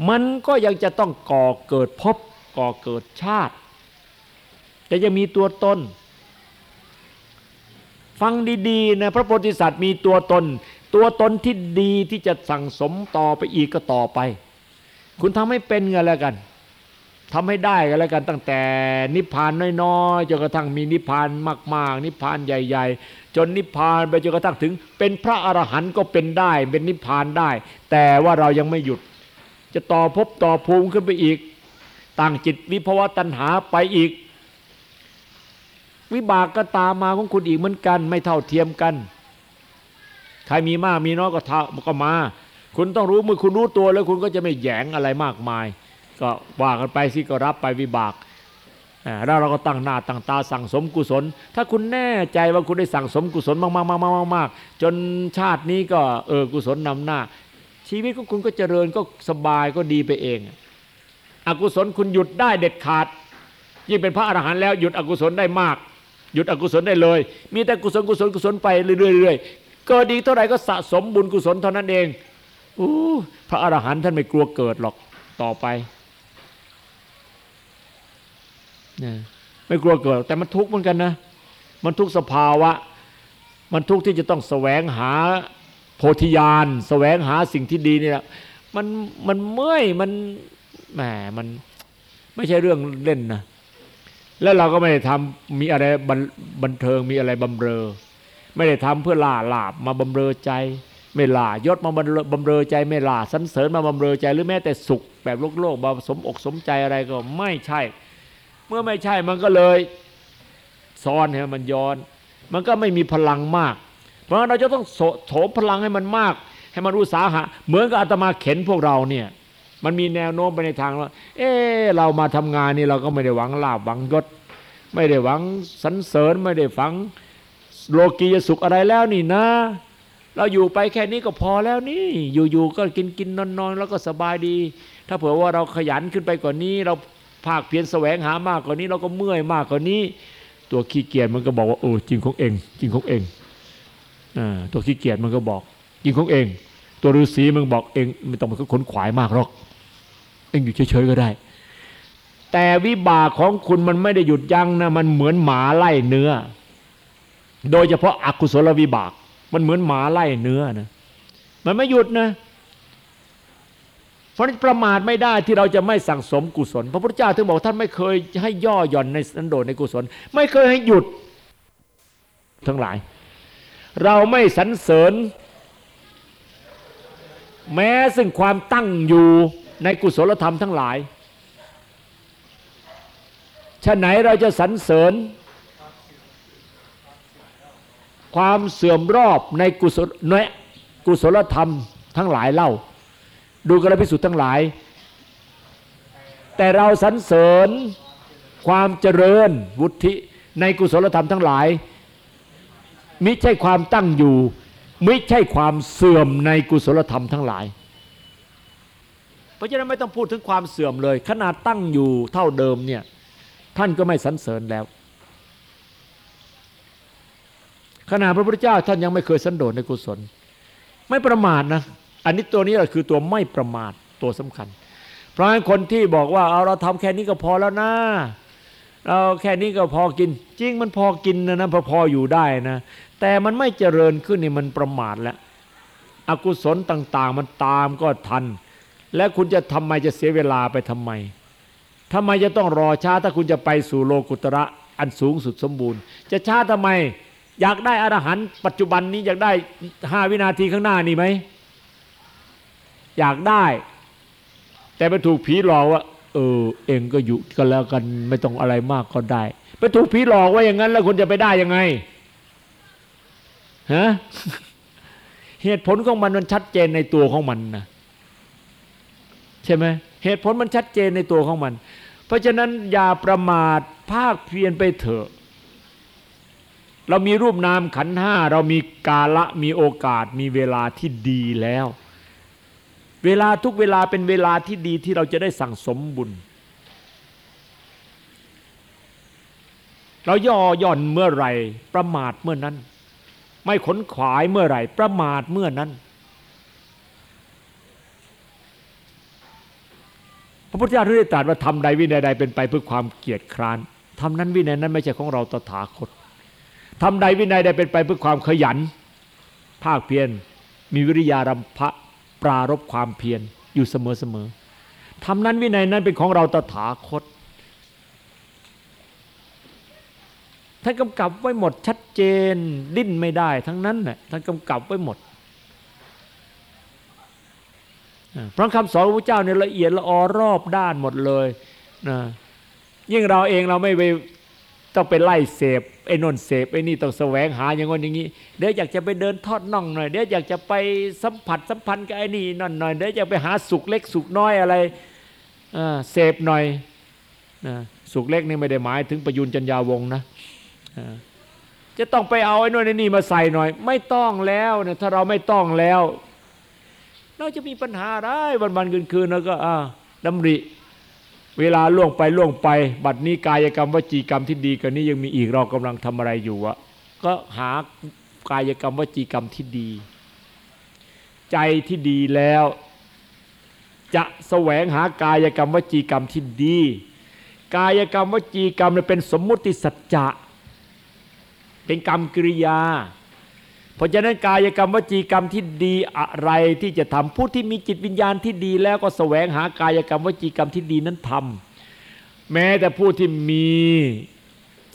มันก็ยังจะต้องก่อเกิดพบก่อเกิดชาติ แต่ยังมีตัวตน ฟังดีๆนะพระโพธิสัตว์มีตัวตน ตัวตนที่ดีที่จะสั่งสมต่อไปอีกก็ต่อไป คุณทำให้เป็นไงแล้วกันทำให้ได้กันแล้วกันตั้งแต่นิพพานน้อยๆจนกระทั่งมีนิพพานมาก ๆ นิพพานใหญ่ ๆ จนนิพพานไปจนกระทั่งถึง เป็นพระอรหันต์ก็เป็นได้ เป็นนิพพานได้ แต่ว่าเรายังไม่หยุด จะต่อพบต่อภูมิขึ้นไปอีกตั้งจิตวิภวะตัณหาไปอีก วิบากก็ตามมาของคุณอีกเหมือนกัน ไม่เท่าเทียมกัน ใครมีมากมีน้อยก็ท่าก็มา คุณต้องรู้มือคุณรู้ตัวแล้วคุณก็จะไม่แยงอะไรมากมาย ก็ว่ากันไปสิก็รับไปวิบากแล้วเราก็ตั้งหน้าตั้งตาสั่งสมกุศล ถ้าคุณแน่ใจว่าคุณได้สั่งสมกุศลมากๆมากๆมากๆจนชาตินี้ก็เออกุศลนำหน้า ชีวิตของคุณก็เจริญก็สบายก็ดีไปเอง อกุศลคุณหยุดได้เด็ดขาดยิ่งเป็นพระอรหันต์แล้วหยุดอกุศลได้มาก หยุดอกุศลได้เลย มีแต่กุศลกุศลกุศลไปเรื่อยๆกิดดีเท่าไหร่ก็สะสมบุญกุศลเท่านั้นเองอู้พระอรหันต์ท่านไม่กลัวเกิดหรอกต่อไปนี่ไม่กลัวเกิด แต่มันทุกข์เหมือนกันนะ มันทุกข์สภาวะ มันทุกข์ที่จะต้องแสวงหาโพธิญาณแสวงหาสิ่งที่ดีเนี่แหละมันมันเมื่อยมันแหมมันไม่ใช่เรื่องเล่นนะ แล้วเราก็ไม่ได้ทำมีอะไรบันเทิงมีอะไรบำเรอ ไม่ได้ทำเพื่อล่าลาบมาบำเรอใจ ไม่ล่ายศมาบำเรอใจไม่ล่าสันเสริญมาบำเรอใจหรือแม้แต่สุข แบบโลกโลกมาสมอกสมใจอะไรก็ไม่ใช่ เมื่อไม่ใช่มันก็เลยซ้อนให้มันย้อน มันก็ไม่มีพลังมาก เพราะเราจะต้องโถมพลังให้มันมาก ให้มันรู้สาหะเหมือนกับอาตมาเข็นพวกเราเนี่ย มันมีแนวโน้มไปในทางว่าเออเรามาทำงานนี่เราก็ไม่ได้หวังลาบหวังยศ ไม่ได้หวังสรรเสริญไม่ได้ฝังโลกียสุขอะไรแล้วนี่นะ เราอยู่ไปแค่นี้ก็พอแล้วนี่ อยู่ๆก็กินกินนอนนอนแล้วก็สบายดี ถ้าเผื่อว่าเราขยันขึ้นไปกว่านี้ เราภาคเพียรแสวงหามากกว่านี้ เราก็เมื่อยมากกว่านี้ ตัวขี้เกียจมันก็บอกว่าโอ้จริงของเอง จริงของเองอตัวขี้เกียจมันก็บอก จริงของเอง ตัวฤาษีมันบอกเองไม่ต้องไปขนขวายมากหรอก เองอยู่เฉยๆก็ได้ แต่วิบากของคุณมันไม่ได้หยุดยั้งนะมันเหมือนหมาไล่เนื้อ โดยเฉพาะอกุศลวิบาก มันเหมือนหมาไล่เนื้อนะมันไม่หยุดนะเพราะนั้นประมาทไม่ได้ที่เราจะไม่สั่งสมกุศล พระพุทธเจ้าถึงบอกท่านไม่เคยให้ย่อหย่อนในสันโดษในกุศล ไม่เคยให้หยุดทั้งหลาย เราไม่สรรเสริญ แม้ซึ่งความตั้งอยู่ ในกุศลธรรมทั้งหลายฉะไหนเราจะสรรเสริญ ความเสื่อมรอบในกุศลในกุศลธรรมทั้งหลายเล่า ดูกระพิสุทธ์ทั้งหลาย แต่เราสรรเสริญความเจริญวุฒิในกุศลธรรมทั้งหลาย มิใช่ความตั้งอยู่ มิใช่ความเสื่อมในกุศลธรรมทั้งหลาย เพราะฉะนั้นไม่ต้องพูดถึงความเสื่อมเลย ขนาดตั้งอยู่เท่าเดิมเนี่ยท่านก็ไม่สรรเสริญแล้วขณะพระพุทธเจ้าท่านยังไม่เคยสันโดษในกุศล ไม่ประมาทนะอันนี้ตัวนี้แหละคือตัวไม่ประมาทตัวสำคัญ เพราะฉะนั้นคนที่บอกว่าเอาเราทำแค่นี้ก็พอแล้วนะเราแค่นี้ก็พอกิน จริงมันพอกินนะนะพอพออยู่ได้นะ แต่มันไม่เจริญขึ้นนี่มันประมาทแล้วอกุศลต่าง ๆ มันตามก็ทัน และคุณจะทำไมจะเสียเวลาไปทำไมทำไมจะต้องรอช้าถ้าคุณจะไปสู่โลกุตระอันสูงสุดสมบูรณ์ จะช้าทำไม อยากได้อรหันต์ปัจจุบันนี้อยากได้ห้าวินาทีข้างหน้านี่ไหมอยากได้ แต่ไปถูกผีหลอกว่า เออ เองก็อยู่กันแล้วกันไม่ต้องอะไรมากก็ได้ ไปถูกผีหลอกว่าอย่างนั้น แล้วคุณจะไปได้ยังไงฮะเหตุผลของมันมันชัดเจนในตัวของมันนะ ใช่ไหมเหตุผลมันชัดเจนในตัวของมัน เพราะฉะนั้นอย่าประมาทภาคเพียรไปเถอะเรามีรูปนามขันห้าเรามีกาละมีโอกาสมีเวลาที่ดีแล้ว เวลาทุกเวลาเป็นเวลาที่ดีที่เราจะได้สั่งสมบุญ เราย่อย่อนเมื่อไหร่ ประมาทเมื่อนั้น ไม่ขนขวายเมื่อไหร่ ประมาทเมื่อนั้น พระพุทธเจ้าได้ตรัสว่าทำใดวินัยใดเป็นไปเพื่อความเกียจคร้านทำนั้นวินัยนั้นไม่ใช่ของเราตถาคตทำใดวินัยใดเป็นไปเพื่อความขยัน ภาคเพียรมีวิริยารำพะปรารบความเพียรอยู่เสมอเสมอทำนั้นวินัยนั้นเป็นของเราตถาคตท่านกำกับไว้หมดชัดเจนดิ้นไม่ได้ทั้งนั้นน่ะท่านกำกับไว้หมด พระคำสอนพระเจ้าเนี่ยละเอียดละออรอบด้านหมดเลยนะยิ่งเราเองเราไม่ไปต้องไปไล่เสพไอ้นนเสพไอ้นี่ต้องแสวงหาอย่างงี้อย่างนี้เดี๋ยวอยากจะไปเดินทอดน่องหน่อยเดี๋ยวอยากจะไปสัมผัสสัมพันธ์กับไอ้นี่นั่นหน่อยเดี๋ยวอยากไปหาสุขเล็กสุขน้อยอะไรเสพหน่อยสุขเล็กนี่ไม่ได้หมายถึงประยุนจัญญาวงนะจะต้องไปเอาไอ้นนไอ้นี่มาใส่หน่อย ไม่ต้องแล้วเนี่ยถ้าเราไม่ต้องแล้ว เราจะมีปัญหาอะไรวันวันคืนคืนแล้วก็อ่าดำริ เวลาล่วงไปล่วงไป บัดนี้กายกรรมวจีกรรมที่ดีกว่านี้ยังมีอีกเรากำลังทำอะไรอยู่อะก็หากายกรรมวจีกรรมที่ดี ใจที่ดีแล้ว จะแสวงหากายกรรมวจีกรรมที่ดี กายกรรมวจีกรรมเป็นสมมุติสัจจะเป็นกรรมกิริยา เพราะฉะนั้นกายกรรมวจีกรรมที่ดีอะไรที่จะทำผู้ที่มีจิตวิญญาณที่ดีแล้วก็แสวงหากายกรรมวจีกรรมที่ดีนั้นทำแม้แต่ผู้ที่มี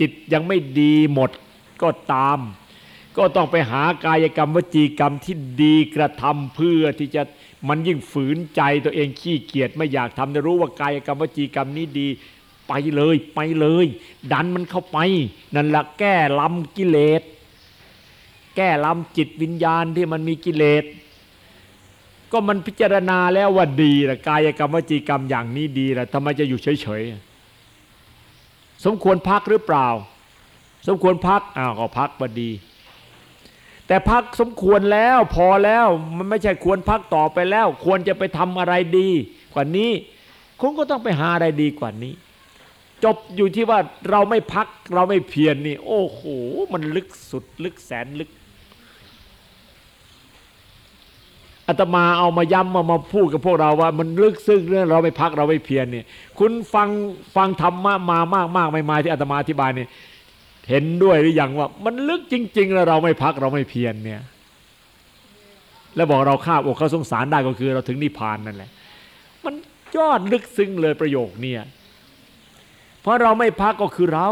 จิตยังไม่ดีหมดก็ตาม ก็ต้องไปหากายกรรมวจีกรรมที่ดีกระทำเพื่อที่จะมันยิ่งฝืนใจตัวเองขี้เกียจไม่อยากทำจะรู้ว่ากายกรรมวจีกรรมนี้ดีไปเลยไปเลย ดันมันเข้าไป นั่นละแก้ลำกิเลส แก้ลำจิตวิญญาณที่มันมีกิเลสก็มันพิจารณาแล้วว่าดีละกายกรรมวจีกรรมอย่างนี้ดีละทำไมจะอยู่เฉยๆสมควรพักหรือเปล่า สมควรพักอ้าวก็พักบ่ดี แต่พักสมควรแล้วพอแล้วมันไม่ใช่ควรพักต่อไปแล้ว ควรจะไปทำอะไรดีกว่านี้คุณก็ต้องไปหาอะไรดีกว่านี้ จบอยู่ที่ว่าเราไม่พักเราไม่เพียรนนี่ โอ้โหมันลึกสุดลึกแสนลึก อาตมาเอามาย้ำมามาพูดกับพวกเราว่า มันลึกซึ้งเรื่องเราไม่พักเราไม่เพียรเนี่ย คุณฟังฟังธรรมะมามากมากไม่มาที่อาตมาอธิบายเนี่ยเห็นด้วยหรือยังว่า มันลึกจริง ๆ แล้วเราไม่พักเราไม่เพียรเนี่ย แล้วบอกเราข้าบอกเขาสงสารได้ก็คือ เราถึงนิพพานนั่นแหละ มันยอดลึกซึ้งเลยประโยคเนี่ยเพราะเราไม่พักก็คือเรา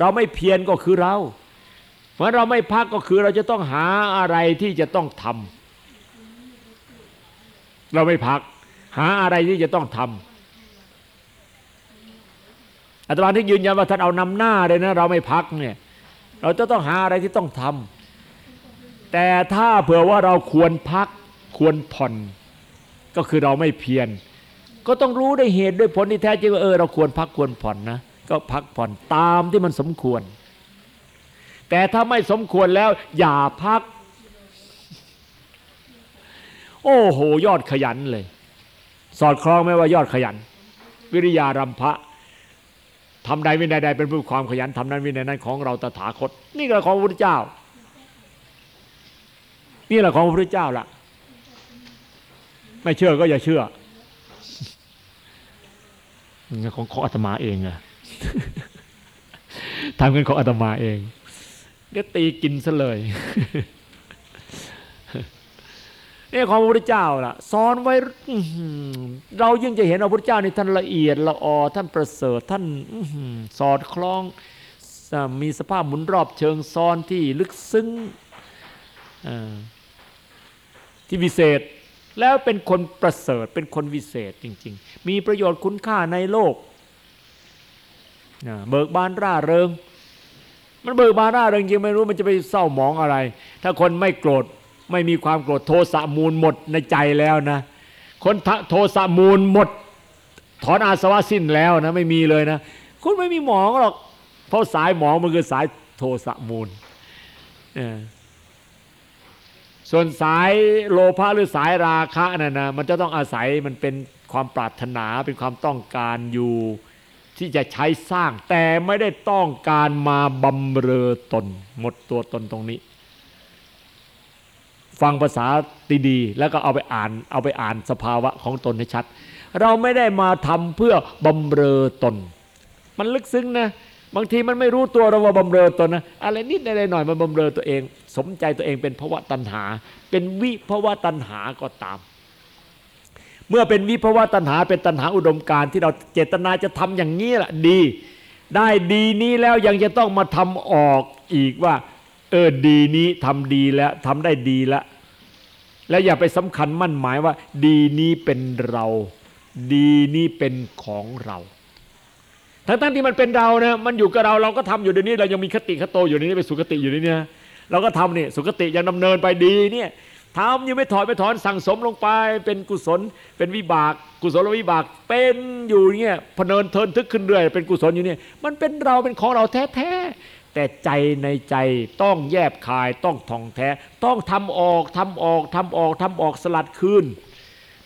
เราไม่เพียรก็คือเรา เพราะเราไม่พักก็คือเราจะต้องหาอะไรที่จะต้องทำ เราไม่พัก หาอะไรที่จะต้องทำอาตมาที่ยืนยันว่าท่านเอานำหน้าเลยนะ เราไม่พักเนี่ย เราจะต้องหาอะไรที่ต้องทำแต่ถ้าเผื่อว่าเราควรพักควรผ่อน ก็คือเราไม่เพียรก็ต้องรู้ได้เหตุด้วยผลที่แท้จริงว่าเออเราควรพักควรผ่อนนะก็พักผ่อนตามที่มันสมควร แต่ถ้าไม่สมควรแล้วอย่าพัก โอ้โห ยอดขยันเลย สอดคล้องไหมว่ายอดขยัน วิริยารัมภะทำใดวินัยใดเป็นผู้ความขยันทำนั้นวินัยนั้นของเราตถาคต นี่แหละของพระพุทธเจ้า นี่แหละของพระพุทธเจ้าละไม่เชื่อก็อย่าเชื่อของของอาตมาเองอะทำกันของอาตมาเองเดี๋ยวตีกินซะเลย นี่ของพระพุทธเจ้าล่ะสอนไว้เรายิ่งจะเห็นพระพุทธเจ้าในท่านละเอียดละออท่านประเสริฐท่านสอดคล้องมีสภาพหมุนรอบเชิงซ้อนที่ลึกซึ้งที่วิเศษ แล้วเป็นคนประเสริฐเป็นคนวิเศษจริง ๆ มีประโยชน์คุณค่าในโลกเบิกบานร่าเริง มันเบิกบานร่าเริงจริงไม่รู้มันจะไปเศร้าหมองอะไร ถ้าคนไม่โกรธ ไม่มีความโกรธโทสะมูลหมดในใจแล้วนะ คนโทสะมูลหมด ถอนอาสวะสิ้นแล้วนะไม่มีเลยนะคุณไม่มีหมองหรอกเพราะสายหมองมันคือสายโทสะมูลส่วนสายโลภะหรือสายราคะนั่นนะมันจะต้องอาศัยมันเป็นความปรารถนาเป็นความต้องการอยู่ ที่จะใช้สร้าง แต่ไม่ได้ต้องการมาบำเรอตน หมดตัวตนตรงนี้ ฟังภาษาดีๆแล้วก็เอาไปอ่านเอาไปอ่านสภาวะของตนให้ชัด เราไม่ได้มาทำเพื่อบำเรอตน มันลึกซึ้งนะบางทีมันไม่รู้ตัวเราว่าบำเรอตนนะอะไรนิดอะไรหน่อยมันบำเรอตัวเอง สมใจตัวเองเป็นภาวะตัณหา เป็นวิภาวะตัณหาก็ตาม เมื่อเป็นวิภาวะตัณหาเป็นตัณหาอุดมการที่เราเจตนาจะทำอย่างนี้แหละดี ได้ดีนี้แล้วยังจะต้องมาทำออกอีกว่า เออดีนี้ทำดีแล้วทำได้ดีแล้วแล้วอย่าไปสำคัญมั่นหมายว่า ดีนี้เป็นเรา ดีนี้เป็นของเราทั้งที่มันเป็นเรานะมันอยู่กับเราเราก็ทำอยู่เดี๋ยวนี้เรายังมีคติคโตอยู่ในี่ไปสุคติอยู่ในนี่ยเราก็ทำนี่สุคติยังดำเนินไปดีเนี่ยทำยังไม่ถอยไม่ถอนสั่งสมลงไป เป็นกุศล เป็นวิบาก กุศลวิบาก เป็นอยู่เนี่ยพเนินเทินทึกขึ้นเรื่อยเป็นกุศลอยู่เนี่ยมันเป็นเราเป็นของเราแท้ แต่ใจในใจต้องแยบคายต้องท่องแท้ ต้องทำออกทำออกทำออกทำออกสลัดคืน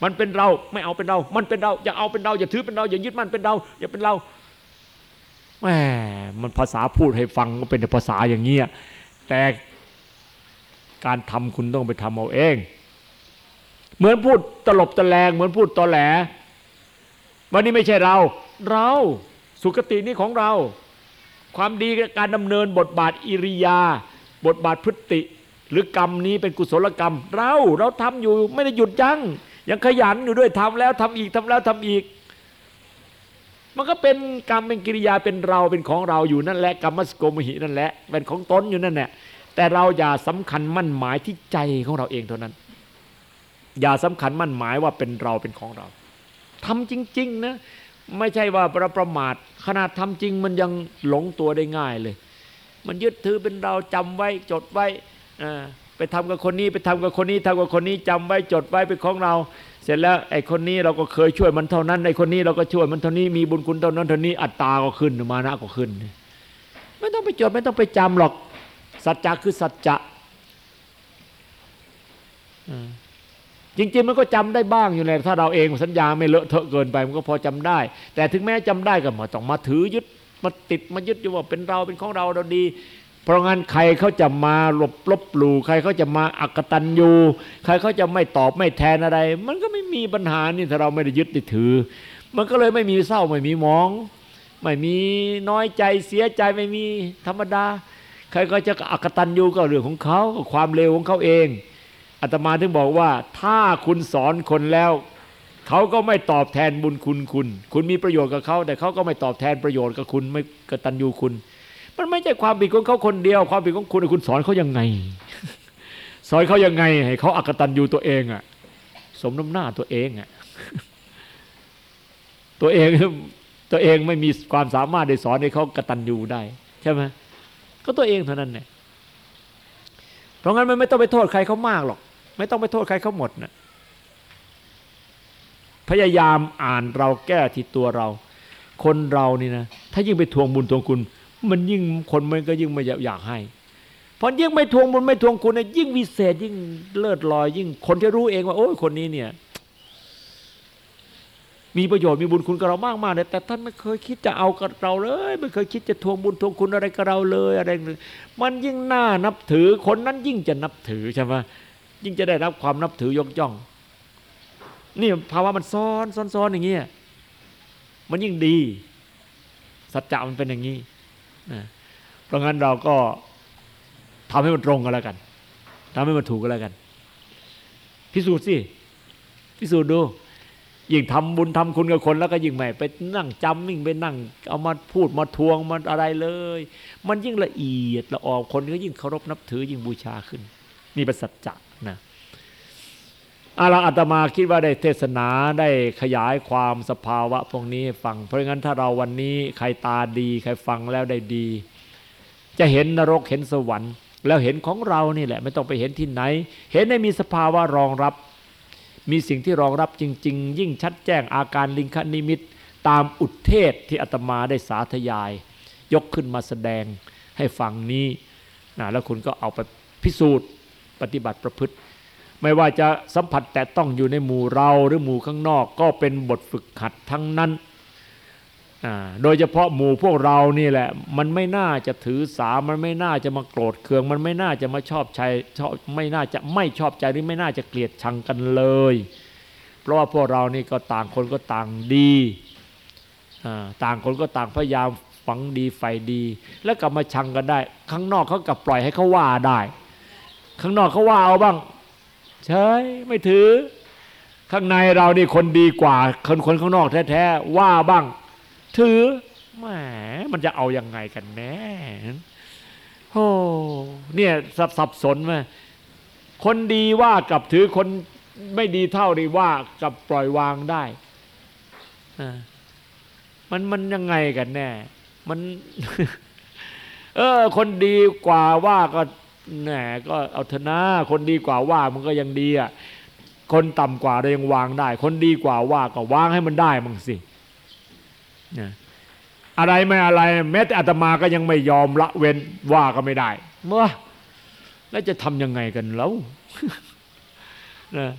มันเป็นเราไม่เอาเป็นเรา มันเป็นเราอย่าเอาเป็นเราอย่าถือเป็นเราอย่ายึดมันเป็นเราอย่าเป็นเราแหมมันภาษาพูดให้ฟังก็เป็นภาษาอย่างเงี้ยแต่การทำคุณต้องไปทำเอาเอง เหมือนพูดตลบตะแลง เหมือนพูดตอแหลวันนี้ไม่ใช่เรา เราสุคตินี้ของเรา ความดีการดำเนินบทบาทอิริยา บทบาทพฤติ หรือกรรมนี้เป็นกุศลกรรม เราเราทำอยู่ไม่ได้หยุดยัง้งยังขยันอยู่ด้วยทำแล้วทำอีกทำแล้วทำอีก มันก็เป็นกรรมเป็นกิริยาเป็นเราเป็นของเราอยู่นั่นแหละกรรมสโกมหินั่นแหละเป็นของตนอยู่นั่นแหละแต่เราอย่าสำคัญมั่นหมายที่ใจของเราเองเท่านั้น อย่าสำคัญมั่นหมายว่าเป็นเราเป็นของเราทำจริง ๆ นะ ไม่ใช่ว่าประประมาท ขนาดทำจริงมันยังหลงตัวได้ง่ายเลย มันยึดถือเป็นเราจำไว้จดไว้ไปทำกับคนนี้ไปทำกับคนนี้ทำกับคนนี้จำไว้จดไว้เป็นของเรา เสร็จแล้วไอ้คนนี้เราก็เคยช่วยมันเท่านั้นไอ้คนนี้เราก็ช่วยมันเท่านี้มีบุญคุณเท่านั้นเท่านี้อัตตาก็ขึ้นมานะก็ขึ้น ไม่ต้องไปจดไม่ต้องไปจำหรอก สัจจะคือสัจจะ จริง ๆ มันก็จำได้บ้างอยู่ในถ้าเราเองสัญญาไม่เลอะเทอะเกินไปมันก็พอจำได้ แต่ถึงแม้จำได้ก็มาต้องมาถือยึดมาติดมายึดอยู่ว่าเป็นเราเป็นของเราเราดี เพราะงั้นใครเขาจะมาหลบลบหลู่ใครเขาจะมาอักตันยูใครเขาจะไม่ตอบไม่แทนอะไร มันก็ไม่มีปัญหานี่ถ้าเราไม่ได้ยึดติดถือ มันก็เลยไม่มีเศร้าไม่มีมอง ไม่มีน้อยใจเสียใจไม่มีธรรมดา ใครก็จะอักตันยูก็เรื่องของเขาความเลวของเขาเอง อาตมาถึงบอกว่า ถ้าคุณสอนคนแล้ว เขาก็ไม่ตอบแทนบุญคุณคุณ คุณมีประโยชน์กับเขาแต่เขาก็ไม่ตอบแทนประโยชน์กับคุณไม่กตัญญูคุณ มันไม่ใช่ความผิดของเขาคนเดียว ความผิดของคุณคุณสอนเขายังไง สอนเขายังไงให้เขาอักตันยูตัวเองอะ สมน้ำหน้าตัวเองอะตัวเองตัวเองไม่มีความสามารถได้สอนให้เขากตัญญูได้ ใช่ไหมก็ตัวเองเท่านั้นเนี่ยเพราะงั้นมันไม่ต้องไปโทษใครเขามากหรอก ไม่ต้องไปโทษใครเขาหมดนะพยายามอ่านเราแก้ที่ตัวเรา คนเรานี่นะถ้ายิ่งไปทวงบุญทวงคุณ มันยิ่งคนมันก็ยิ่งไม่อยากให้พราะยิ่งไม่ทวงบุญไม่ทวงคุณเนี่ยยิ่งวิเศษยิ่งเลิศลอย ยิ่งคนที่รู้เองว่า โอ้ยคนนี้เนี่ย มีประโยชน์มีบุญคุณกับเรามากมากเลยแต่ท่านไม่เคยคิดจะเอากับเราเลย ไม่เคยคิดจะทวงบุญทวงคุณอะไรกับเราเลยอะไรเลยมันยิ่งน่านับถือคนนั้นยิ่งจะนับถือใช่ไหม ยิ่งจะได้รับความนับถือยกย่อง นี่ภาวะมันซ้อนซ้อนซ้อนอย่างเงี้ยมันยิ่งดี สัจจะมันเป็นอย่างนี้นะเพราะงั้นเราก็ทำให้มันตรงกันแล้วกันทำให้มันถูกกันแล้วกัน พิสูจน์สิพิสูจน์ดูยิ่งทำบุญทำคุณกับคนแล้วก็ยิ่งไม่ไปนั่งจำยิ่งไปนั่ง เอามาพูดมาทวงมาอะไรเลย มันยิ่งละเอียดละออคนก็ยิ่งเคารพนับถือยิ่งบูชาขึ้น นี่เป็นสัจจะ นะอาลาอาตมาคิดว่าได้เทศนาได้ขยายความสภาวะพวกนี้ฟัง เพราะงั้นถ้าเราวันนี้ใครตาดีใครฟังแล้วได้ดี จะเห็นนรกเห็นสวรรค์ แล้วเห็นของเรานี่แหละ ไม่ต้องไปเห็นที่ไหน เห็นได้มีสภาวะรองรับ มีสิ่งที่รองรับจริง ๆ ยิ่งชัดแจ้งอาการลิงคนิมิต ตามอุทเทศที่อาตมาได้สาธยาย ยกขึ้นมาแสดงให้ฟังนี้นะแล้วคุณก็เอาไปพิสูจน์ ปฏิบัติประพฤติ ไม่ว่าจะสัมผัสแต่ต้องอยู่ในหมู่เราหรือหมู่ข้างนอก ก็เป็นบทฝึกหัดทั้งนั้น โดยเฉพาะหมู่พวกเรานี่แหละ มันไม่น่าจะถือสา มันไม่น่าจะมาโกรธเคือง มันไม่น่าจะมาชอบใจชอบไม่น่าจะไม่ชอบใจหรือไม่น่าจะเกลียดชังกันเลย เพราะว่าพวกเรานี่ก็ต่างคนก็ต่างดีต่างคนก็ต่างพยายามฝังดีไฟดี แล้วกลับมาชังกันได้ ข้างนอกเขากลับปล่อยให้เขาว่าได้ ข้างนอกเขาว่าเอาบ้างใช่ไม่ถือ ข้างในเรานี่คนดีกว่า คนคนข้างนอกแท้ๆว่าบ้าง ถือแหมมันจะเอาอยัางไงกันแน่โอ้เนี่ยสับสับสนไหมคนดีว่ากับถือคนไม่ดีเท่าดีว่ากับปล่อยวางได้มันมันยังไงกันแน่ มัน เออ คนดีกว่าว่าก็ แหนก็เอาเถอะนะคนดีกว่าว่ามันก็ยังดีอะคนต่ำกว่าเรายังวางได้ คนดีกว่าว่าก็วางให้มันได้มั้งสิอะไรไม่อะไรแม้แต่อาตมาก็ยังไม่ยอมละเว้นว่าก็ไม่ได้เมื่อแล้วจะทำยังไงกันแล้วนะ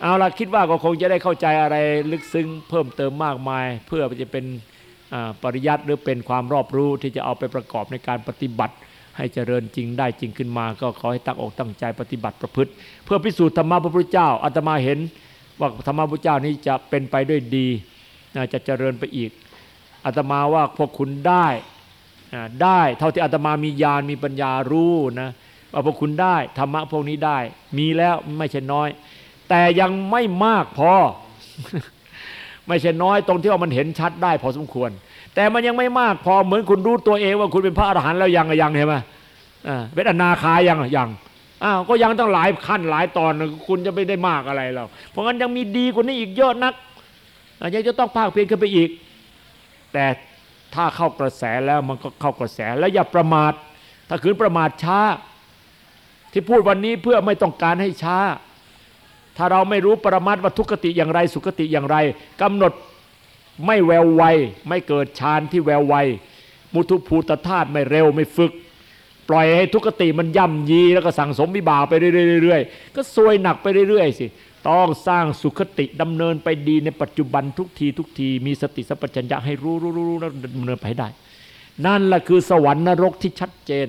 เอาละคิดว่าก็คงจะได้เข้าใจอะไรลึกซึ้งเพิ่มเติมมากมาย เพื่อจะเป็นปริยัติหรือเป็นความรอบรู้ที่จะเอาไปประกอบในการปฏิบัติ ให้เจริญจริงได้จริงขึ้นมา ก็ขอให้ตั้งอกตั้งใจปฏิบัติประพฤติ เพื่อพิสูจน์ธรรมะพระพุทธเจ้าอาตมาเห็น ว่าธรรมะพระพุทธเจ้านี้จะเป็นไปด้วยดีจะเจริญไปอีกอาตมาว่าพวกคุณได้ได้เท่าที่อาตมามีญาณมีปัญญารู้นะว่าพวกคุณได้ธรรมะพวกนี้ได้ มีแล้วไม่ใช่น้อย แต่ยังไม่มากพอ ไม่ใช่น้อยตรงที่ว่ามันเห็นชัดได้พอสมควร แต่มันยังไม่มากพอเหมือนคุณรู้ตัวเองว่าคุณเป็นพระอรหันต์แล้วยังยังเห็นไหมเป็นอนาคายังยังอ้าวก็ยังต้องหลายขั้นหลายตอนคุณจะไม่ได้มากอะไรเราเพราะงั้นยังมีดีกว่านี้อีกเยอะนักยังจะต้องภาคเพียรขึ้นไปอีก แต่ถ้าเข้ากระแสแล้วมันก็เข้ากระแสแล้วอย่าประมาท ถ้าขืนประมาทช้า ที่พูดวันนี้เพื่อไม่ต้องการให้ช้า ถ้าเราไม่รู้ประมัตว่าทุกติอย่างไร สุขติอย่างไรกำหนด ไม่แววไวไม่เกิดฌานที่แววไวมุทุภูตธาตุไม่เร็วไม่ฝึก ปล่อยให้ทุกติมันย่ำยีแล้วก็สั่งสมวิบากไปเรื่อยๆก็ซวยหนักไปเรื่อยๆสิต้องสร้างสุขติดำเนินไปดีในปัจจุบันทุกทีทุกทีมีสติสัพพัญญะให้รู้รู้รู้แล้วดำเนินไปได้ นั่นแหละคือสวรรค์นรกที่ชัดเจน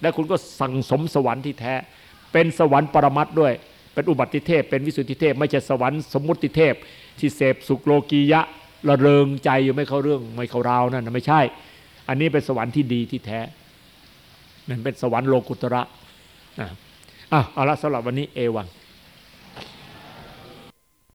และคุณก็สั่งสมสวรรค์ที่แท้ เป็นสวรรค์ปรมัตด้วย เป็นอุบัติเทพเป็นวิสุทธิเทพ ไม่ใช่สวรรค์สมมุติเทพ ที่เสพสุขโลกียะ ระเริงใจอยู่ไม่เข้าเรื่องไม่เข้าราวนั่นไม่ใช่ อันนี้เป็นสวรรค์ที่ดีที่แท้นั่นเป็นสวรรค์โลกุตระอะเอาละสำหรับวันนี้เอวัง